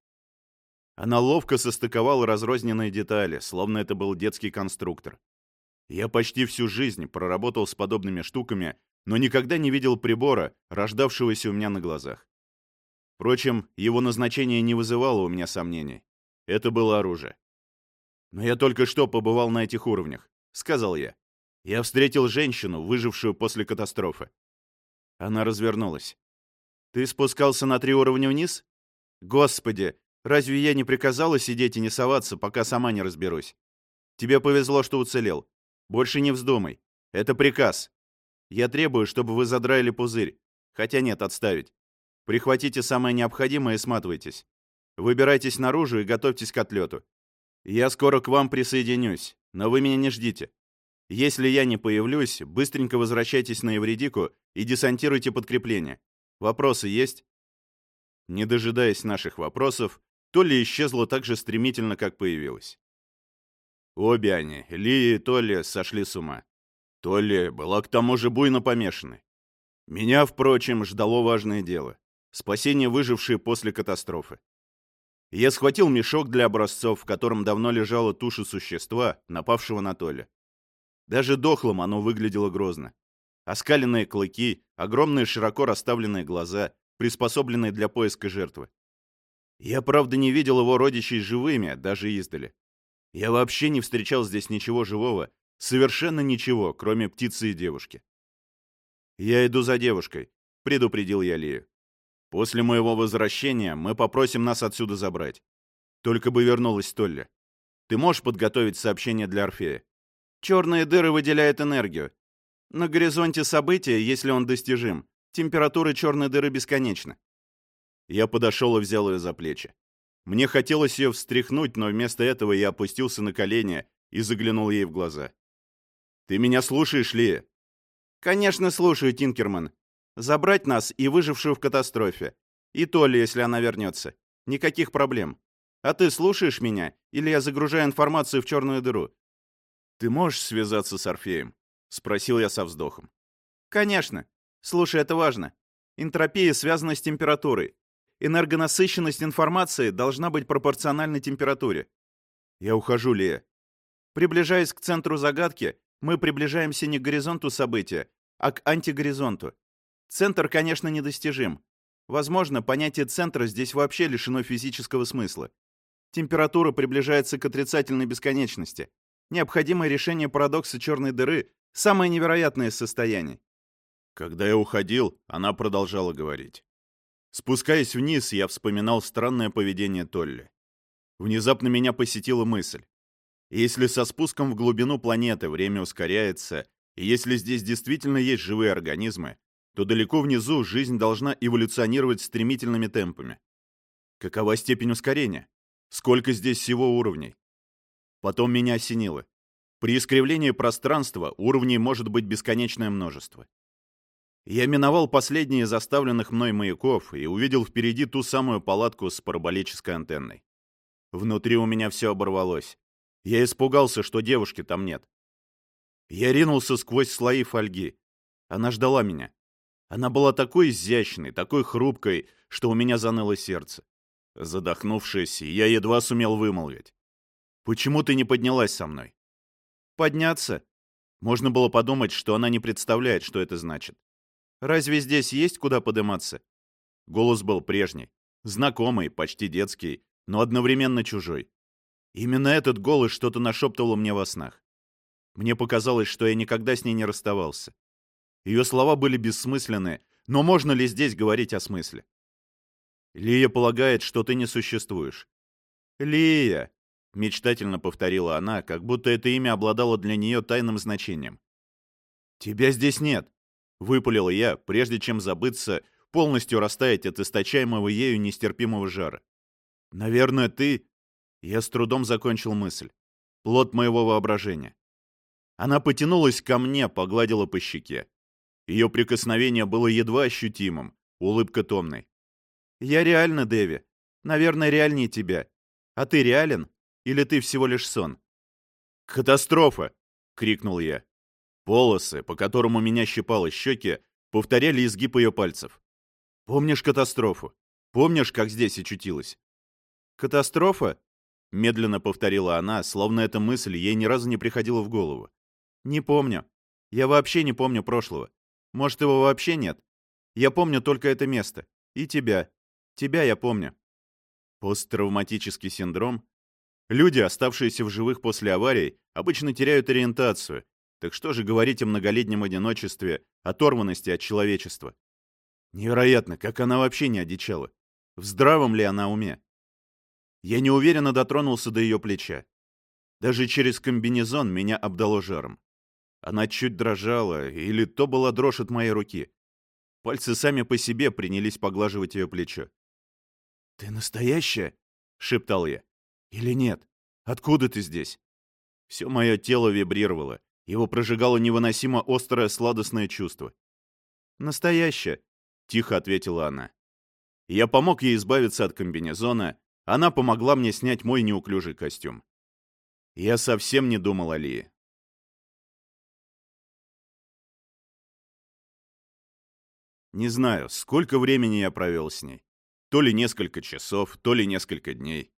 Speaker 1: Она ловко состыковала разрозненные детали, словно это был детский конструктор. Я почти всю жизнь проработал с подобными штуками, но никогда не видел прибора, рождавшегося у меня на глазах. Впрочем, его назначение не вызывало у меня сомнений. Это было оружие. «Но я только что побывал на этих уровнях», — сказал я. «Я встретил женщину, выжившую после катастрофы». Она развернулась. «Ты спускался на три уровня вниз? Господи, разве я не приказала сидеть и не соваться, пока сама не разберусь? Тебе повезло, что уцелел. Больше не вздумай. Это приказ. Я требую, чтобы вы задраили пузырь. Хотя нет, отставить. Прихватите самое необходимое и сматывайтесь. Выбирайтесь наружу и готовьтесь к отлету. Я скоро к вам присоединюсь, но вы меня не ждите. Если я не появлюсь, быстренько возвращайтесь на Евредику и десантируйте подкрепление. Вопросы есть?» Не дожидаясь наших вопросов, Толли исчезла так же стремительно, как появилась. Обе они, Ли и Толли, сошли с ума. Толли была к тому же буйно помешанной. Меня, впрочем, ждало важное дело — спасение выжившей после катастрофы. Я схватил мешок для образцов, в котором давно лежала туша существа, напавшего на Толли. Даже дохлым оно выглядело грозно. Оскаленные клыки, огромные широко расставленные глаза, приспособленные для поиска жертвы. Я, правда, не видел его родичей живыми, даже издали. Я вообще не встречал здесь ничего живого, совершенно ничего, кроме птицы и девушки. «Я иду за девушкой», — предупредил я Лию. «После моего возвращения мы попросим нас отсюда забрать. Только бы вернулась Толли. Ты можешь подготовить сообщение для Орфея?» Черные дыры выделяют энергию. На горизонте события, если он достижим, температура черной дыры бесконечна. Я подошел и взял ее за плечи. Мне хотелось ее встряхнуть, но вместо этого я опустился на колени и заглянул ей в глаза. «Ты меня слушаешь, Лия?» «Конечно слушаю, Тинкерман. Забрать нас и выжившую в катастрофе. И Толли, если она вернется. Никаких проблем. А ты слушаешь меня, или я загружаю информацию в черную дыру? «Ты можешь связаться с Орфеем?» — спросил я со вздохом. «Конечно. Слушай, это важно. Энтропия связана с температурой. Энергонасыщенность информации должна быть пропорциональна температуре. Я ухожу, Лея. Приближаясь к центру загадки, мы приближаемся не к горизонту события, а к антигоризонту. Центр, конечно, недостижим. Возможно, понятие центра здесь вообще лишено физического смысла. Температура приближается к отрицательной бесконечности. Необходимое решение парадокса черной дыры — самое невероятное из состояний. Когда я уходил, она продолжала говорить. Спускаясь вниз, я вспоминал странное поведение Толли. Внезапно меня посетила мысль. Если со спуском в глубину планеты время ускоряется, и если здесь действительно есть живые организмы, то далеко внизу жизнь должна эволюционировать стремительными темпами. Какова степень ускорения? Сколько здесь всего уровней? Потом меня осенило. При искривлении пространства уровней может быть бесконечное множество. Я миновал последние заставленных мной маяков и увидел впереди ту самую палатку с параболической антенной. Внутри у меня все оборвалось. Я испугался, что девушки там нет. Я ринулся сквозь слои фольги. Она ждала меня. Она была такой изящной, такой хрупкой, что у меня заныло сердце. Задохнувшись, я едва сумел вымолвить. Почему ты не поднялась со мной? Подняться? Можно было подумать, что она не представляет, что это значит. Разве здесь есть куда подниматься? Голос был прежний, знакомый, почти детский, но одновременно чужой. Именно этот голос что-то нашептывал мне во снах. Мне показалось, что я никогда с ней не расставался. Ее слова были бессмысленны, но можно ли здесь говорить о смысле? Лия полагает, что ты не существуешь. Лия, Мечтательно повторила она, как будто это имя обладало для нее тайным значением. «Тебя здесь нет», — выпалил я, прежде чем забыться, полностью растаять от источаемого ею нестерпимого жара. «Наверное, ты...» Я с трудом закончил мысль. Плод моего воображения. Она потянулась ко мне, погладила по щеке. Ее прикосновение было едва ощутимым, улыбка томной. «Я реально, Дэви. Наверное, реальнее тебя. А ты реален?» Или ты всего лишь сон?» «Катастрофа!» — крикнул я. Полосы, по которым у меня щипало щеки, повторяли изгиб ее пальцев. «Помнишь катастрофу? Помнишь, как здесь очутилась?» «Катастрофа?» — медленно повторила она, словно эта мысль ей ни разу не приходила в голову. «Не помню. Я вообще не помню прошлого. Может, его вообще нет? Я помню только это место. И тебя.
Speaker 2: Тебя я помню. Посттравматический синдром? Люди, оставшиеся в живых после аварий, обычно теряют ориентацию. Так что же говорить о многолетнем одиночестве, оторванности от человечества? Невероятно, как она вообще не одичала. В здравом ли она уме? Я неуверенно дотронулся до ее плеча. Даже через комбинезон меня обдало жаром. Она чуть дрожала, или то была дрожь от моей руки. Пальцы сами по себе принялись поглаживать ее плечо. «Ты настоящая?» — шептал я. «Или нет? Откуда ты здесь?» Все мое тело вибрировало. Его прожигало невыносимо острое сладостное чувство. «Настоящая», — тихо ответила она. Я помог ей избавиться от комбинезона, она помогла мне снять мой неуклюжий костюм. Я совсем не думал о Лии. Не знаю, сколько времени я провел с ней. То ли несколько часов, то ли несколько дней.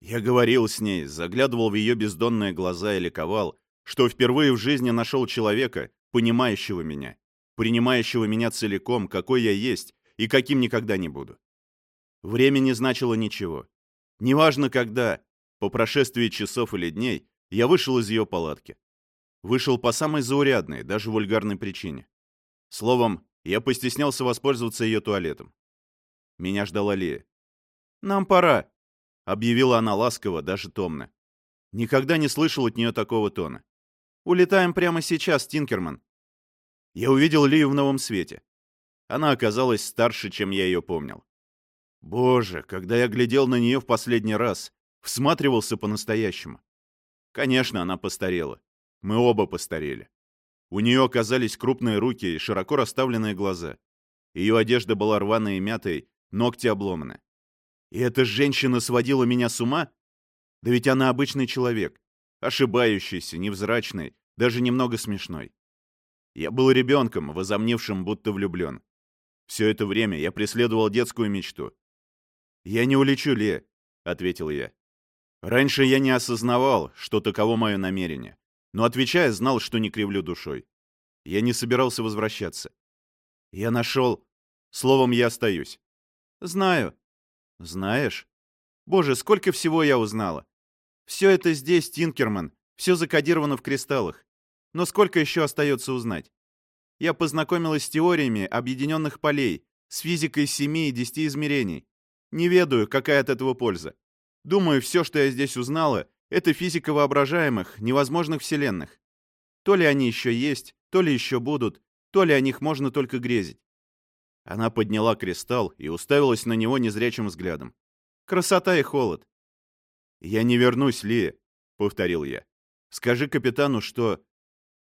Speaker 2: Я говорил с ней, заглядывал в ее бездонные глаза и ликовал, что впервые в жизни нашел человека, понимающего меня, принимающего меня целиком, какой я есть и каким никогда не буду. Время не значило ничего. Неважно когда, по прошествии часов или дней, я вышел из ее палатки. Вышел по самой заурядной, даже вульгарной причине. Словом, я постеснялся воспользоваться ее туалетом. Меня ждала Лея. «Нам пора», — объявила она ласково, даже томно. Никогда не слышал от нее такого тона. «Улетаем прямо сейчас, Тинкерман». Я увидел Лию в новом свете. Она оказалась старше, чем я ее помнил. Боже, когда я глядел на нее в последний раз, всматривался по-настоящему. Конечно, она постарела. Мы оба постарели. У нее оказались крупные руки и широко расставленные глаза. Ее одежда была рваной и мятой, ногти обломаны. И эта женщина сводила меня с ума? Да ведь она обычный человек, ошибающийся, невзрачный, даже немного смешной. Я был ребенком, возомнившим, будто влюблен. Все это время я преследовал детскую мечту. «Я не улечу, Ле», — ответил я. Раньше я не осознавал, что таково мое намерение, но, отвечая, знал, что не кривлю душой. Я не собирался возвращаться. Я нашел... Словом, я остаюсь. Знаю. Знаешь? Боже, сколько всего я узнала. Все это здесь, Тинкерман, все закодировано в кристаллах. Но сколько еще остается узнать? Я познакомилась с теориями объединенных полей, с физикой семи и десяти измерений. Не ведаю, какая от этого польза. Думаю, все, что я здесь узнала, это физика воображаемых, невозможных вселенных. То ли они еще есть, то ли еще будут, то ли о них можно только грезить. Она подняла кристалл и уставилась на него незрячим взглядом. Красота и холод. «Я не вернусь, Ли», — повторил я. «Скажи капитану, что...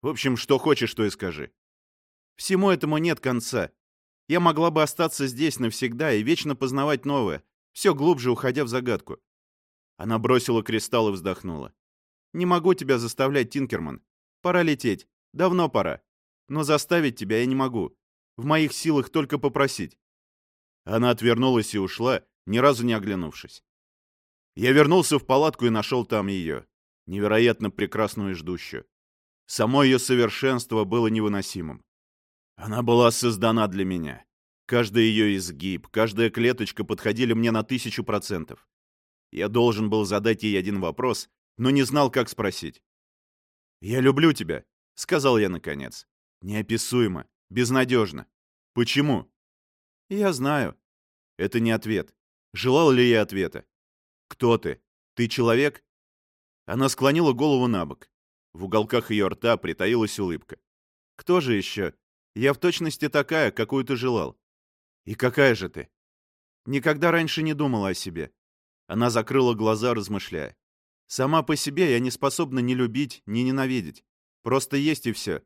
Speaker 2: В общем, что хочешь, то и скажи. Всему этому нет конца. Я могла бы остаться здесь навсегда и вечно познавать новое, все глубже уходя в загадку. Она бросила кристалл и вздохнула. «Не могу тебя заставлять, Тинкерман. Пора лететь. Давно пора. Но заставить тебя я не могу. В моих силах только попросить». Она отвернулась и ушла, ни разу не оглянувшись. Я вернулся в палатку и нашел там ее, невероятно прекрасную и ждущую. Само ее совершенство было невыносимым. Она была создана для меня. Каждый ее изгиб, каждая клеточка подходили мне на тысячу процентов. Я должен был задать ей один вопрос, но не знал, как спросить. «Я люблю тебя», — сказал я наконец. Неописуемо, безнадежно. Почему? Я знаю. Это не ответ. Желал ли я ответа? Кто ты? Ты человек? Она склонила голову на бок. В уголках ее рта притаилась улыбка. Кто же еще? Я в точности такая, какую ты желал. И какая же ты? Никогда раньше не думала о себе. Она закрыла глаза, размышляя. «Сама по себе я не способна ни любить, ни ненавидеть. Просто есть и все.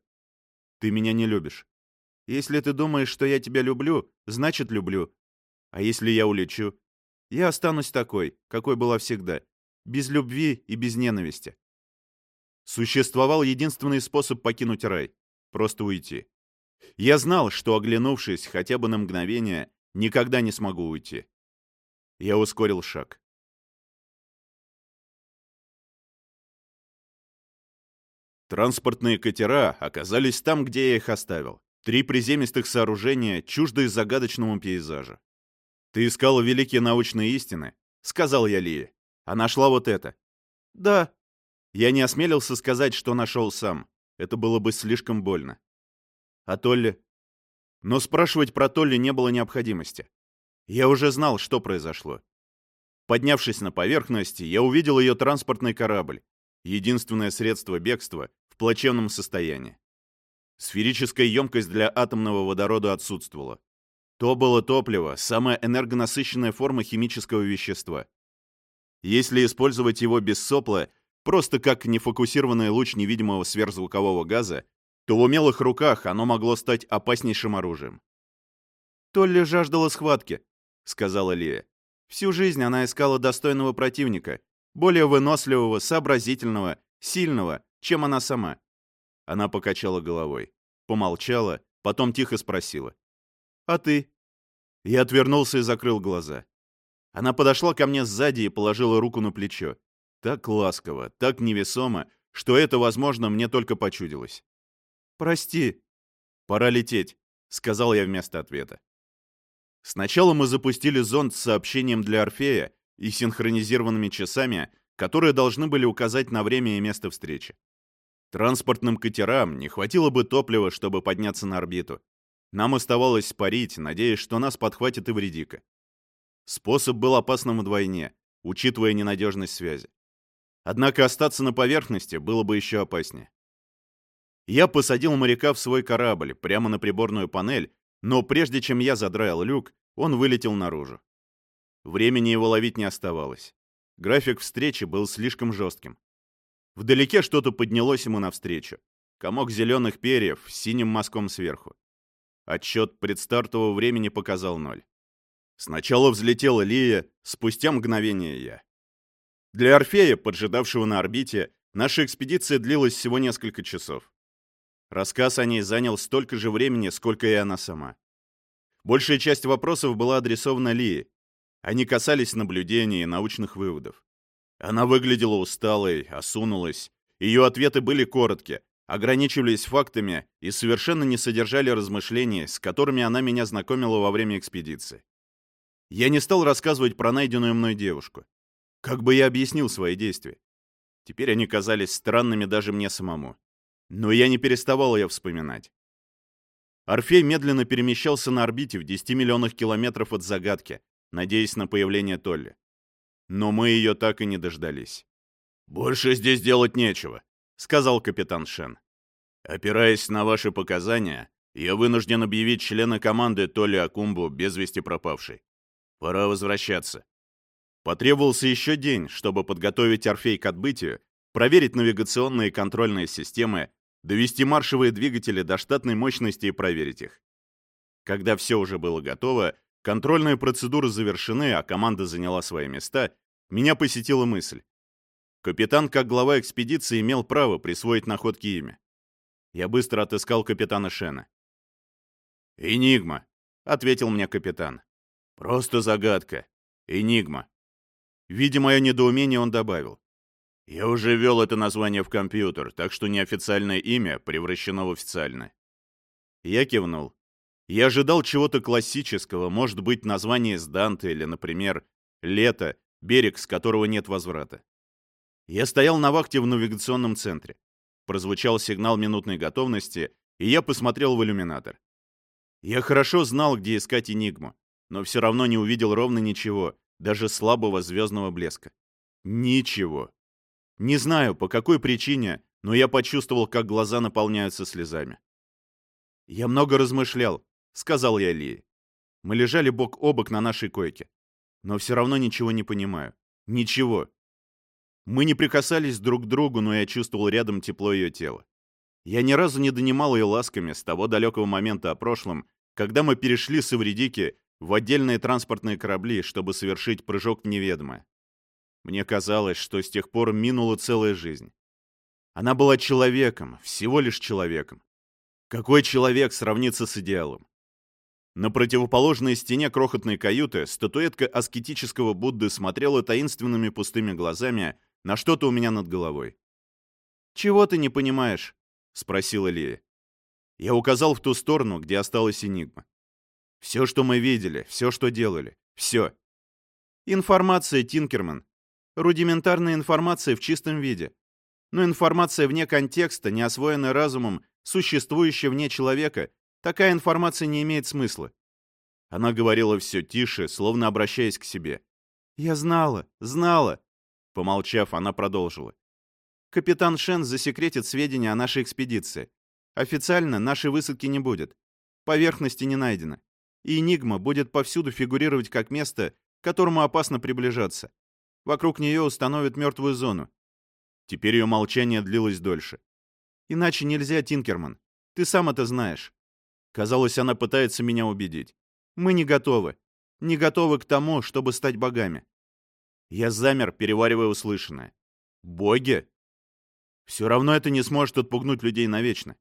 Speaker 2: Ты меня не любишь. Если ты думаешь, что я тебя люблю, значит люблю. А если я улечу? Я останусь такой, какой была всегда. Без любви и без ненависти. Существовал единственный способ покинуть рай — просто уйти. Я знал, что, оглянувшись хотя бы на мгновение, никогда не смогу уйти. Я ускорил шаг. Транспортные катера оказались там, где я их оставил. Три приземистых сооружения, чуждые загадочному пейзажу.
Speaker 1: «Ты искала великие научные истины?» — сказал я Лие. «А нашла вот это». «Да». Я не осмелился сказать, что нашел сам. Это было бы слишком больно. А Толли? Но спрашивать про Толли не было необходимости. Я уже знал, что произошло. Поднявшись на поверхность, я увидел ее транспортный корабль, единственное средство бегства в плачевном состоянии. Сферическая емкость для атомного водорода отсутствовала. То было топливо, самая энергонасыщенная форма химического вещества. Если использовать его без сопла, просто как нефокусированный луч невидимого сверхзвукового газа, то в умелых руках оно могло стать опаснейшим оружием. «Толли жаждала схватки», — сказала Лия. «Всю жизнь она искала достойного противника, более выносливого, сообразительного, сильного, чем она сама». Она покачала головой, помолчала, потом тихо спросила. «А ты?» Я отвернулся и закрыл глаза. Она подошла ко мне сзади и положила руку на плечо. Так ласково, так невесомо, что это, возможно, мне только почудилось. «Прости». «Пора лететь», — сказал я вместо ответа. Сначала мы запустили зонд с сообщением для Орфея и синхронизированными часами, которые должны были указать на время и место встречи. Транспортным катерам не хватило бы топлива, чтобы подняться на орбиту. Нам оставалось спарить, надеясь, что нас подхватит Ивредика. Способ был опасным вдвойне, учитывая ненадежность связи. Однако остаться на поверхности было бы еще опаснее. Я посадил моряка в свой корабль, прямо на приборную панель, но прежде чем я задраил люк, он вылетел наружу. Времени его ловить не оставалось. График встречи был слишком жестким. Вдалеке что-то поднялось ему навстречу. Комок зеленых перьев с синим мазком сверху. Отчет предстартового времени показал ноль. Сначала взлетела Лия, спустя мгновение я. Для Орфея, поджидавшего на орбите, наша экспедиция длилась всего несколько часов. Рассказ о ней занял столько же времени, сколько и она сама. Большая часть вопросов была адресована Лии. Они касались наблюдений и научных выводов. Она выглядела усталой, осунулась. Ее ответы были короткие, ограничивались фактами и совершенно не содержали размышлений, с которыми она меня знакомила во время экспедиции. Я не стал рассказывать про найденную мной девушку. Как бы я объяснил свои действия? Теперь они казались странными даже мне самому. Но я не переставал ее вспоминать. Орфей медленно перемещался на орбите в 10 миллионах километров от загадки, надеясь на появление Толли. Но мы ее так и не дождались. «Больше здесь делать нечего», — сказал капитан Шен. «Опираясь на ваши показания, я вынужден объявить члена команды Толли Акумбу без вести пропавшей. Пора возвращаться». Потребовался еще день, чтобы подготовить Орфей к отбытию, проверить навигационные и контрольные системы, довести маршевые двигатели до штатной мощности и проверить их. Когда все уже было готово, контрольные процедуры завершены, а команда заняла свои места, меня посетила мысль. Капитан, как глава экспедиции, имел право присвоить находке имя. Я быстро отыскал капитана Шена. «Энигма», — ответил мне капитан. «Просто загадка. Энигма». Видя мое недоумение, он добавил. «Я уже ввел это название в компьютер, так что неофициальное имя превращено в официальное». Я кивнул. Я ожидал чего-то классического, может быть, название с Данте или, например, «Лето», берег, с которого нет возврата. Я стоял на вахте в навигационном центре. Прозвучал сигнал минутной готовности, и я посмотрел в иллюминатор. Я хорошо знал, где искать Энигму, но все равно не увидел ровно ничего, даже слабого звездного блеска. Ничего. Не знаю, по какой причине, но я почувствовал, как глаза наполняются слезами. «Я много размышлял», — сказал я Лии. Мы лежали бок о бок на нашей койке. Но все равно ничего не понимаю. Ничего. Мы не прикасались друг к другу, но я чувствовал рядом тепло ее тела. Я ни разу не донимал ее ласками с того далекого момента о прошлом, когда мы перешли с Эвредики в отдельные транспортные корабли, чтобы совершить прыжок в неведомое. Мне казалось, что с тех пор минула целая жизнь. Она была человеком, всего лишь человеком. Какой человек сравнится с идеалом? На противоположной стене крохотной каюты статуэтка аскетического Будды смотрела таинственными пустыми глазами на что-то у меня над головой. «Чего ты не понимаешь?» — спросила Лия. Я указал в ту сторону, где осталась Энигма. Все, что мы видели, все, что делали,
Speaker 2: Все. Информация, Тинкерман. Рудиментарная информация в чистом виде. Но информация вне контекста, не освоенная разумом, существующая вне человека, такая информация не имеет смысла. Она говорила все тише, словно обращаясь к себе. «Я знала, знала!» Помолчав, она продолжила. «Капитан Шен засекретит сведения о нашей экспедиции. Официально нашей высадки не будет. Поверхности не найдено. И Энигма будет повсюду фигурировать как место, к которому опасно приближаться. Вокруг нее установят мертвую зону. Теперь ее молчание длилось дольше. Иначе нельзя, Тинкерман. Ты сам это знаешь. Казалось, она пытается меня убедить. Мы не готовы. Не готовы к тому, чтобы стать богами. Я замер, переваривая услышанное. Боги? Все равно это не сможет отпугнуть людей навечно.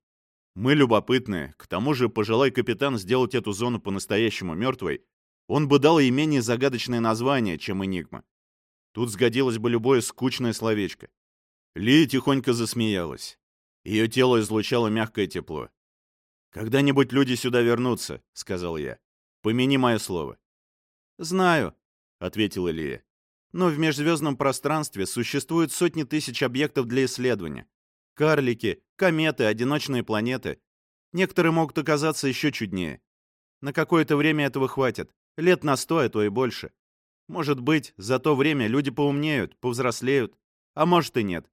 Speaker 2: Мы любопытные. К тому же, пожелай капитан сделать эту зону по-настоящему мертвой, он бы дал ей менее загадочное название, чем Энигма. Тут сгодилось бы любое скучное словечко. Ли тихонько засмеялась. Ее тело излучало мягкое тепло. «Когда-нибудь люди сюда вернутся», — сказал я. «Помяни мое слово». «Знаю», — ответила Лия. «Но в межзвездном пространстве существуют сотни тысяч объектов для исследования. Карлики, кометы, одиночные планеты. Некоторые могут оказаться еще чуднее. На какое-то время этого хватит. Лет на сто, а то и больше. Может быть, за то время люди поумнеют, повзрослеют. А может и нет.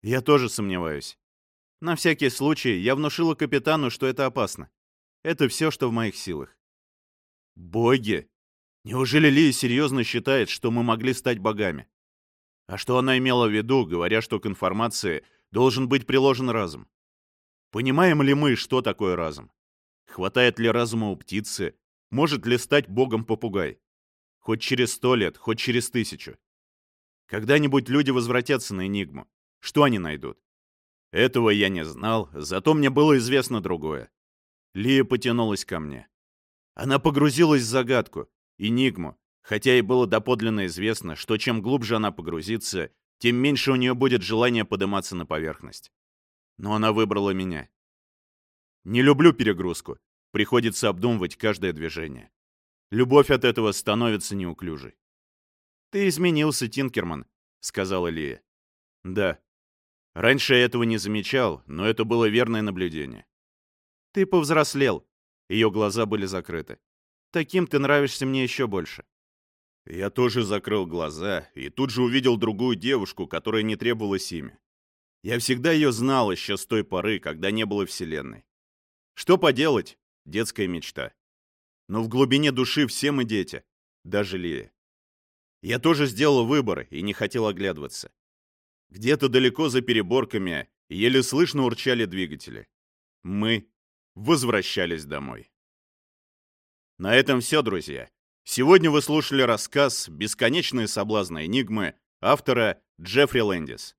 Speaker 2: Я тоже сомневаюсь. На всякий случай я внушила капитану, что это опасно. Это все, что в моих силах. Боги! Неужели Лия серьезно считает, что мы могли стать богами? А что она имела в виду, говоря, что к информации должен быть приложен разум? Понимаем ли мы, что такое разум? Хватает ли разума у птицы? Может ли стать богом попугай? Хоть через сто лет, хоть через тысячу. Когда-нибудь люди возвратятся на Энигму. Что они найдут? Этого я не знал, зато мне было известно другое. Лия потянулась ко мне. Она погрузилась в загадку, Энигму, хотя и было доподлинно известно, что чем глубже она погрузится, тем меньше у нее будет желания подниматься на поверхность. Но она выбрала меня. Не люблю перегрузку. Приходится обдумывать каждое движение. Любовь от этого становится неуклюжей. «Ты изменился, Тинкерман», — сказала Лия. «Да. Раньше я этого не замечал, но это было верное наблюдение». «Ты повзрослел». Ее глаза были закрыты. «Таким ты нравишься мне еще больше». Я тоже закрыл глаза и тут же увидел другую девушку, которая не требовалась имя. Я всегда ее знал еще с той поры, когда не было Вселенной. Что поделать? Детская мечта. Но в глубине души все мы дети, даже Лия. Я тоже сделал выбор и не хотел оглядываться. Где-то далеко за переборками еле слышно урчали двигатели. Мы возвращались домой. На этом все, друзья. Сегодня вы слушали рассказ «Бесконечные соблазны Энигмы» автора Джеффри Лэндис.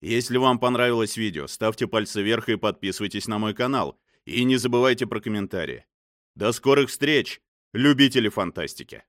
Speaker 2: Если вам понравилось видео, ставьте пальцы вверх и подписывайтесь на мой канал. И не забывайте про комментарии. До скорых встреч, любители фантастики!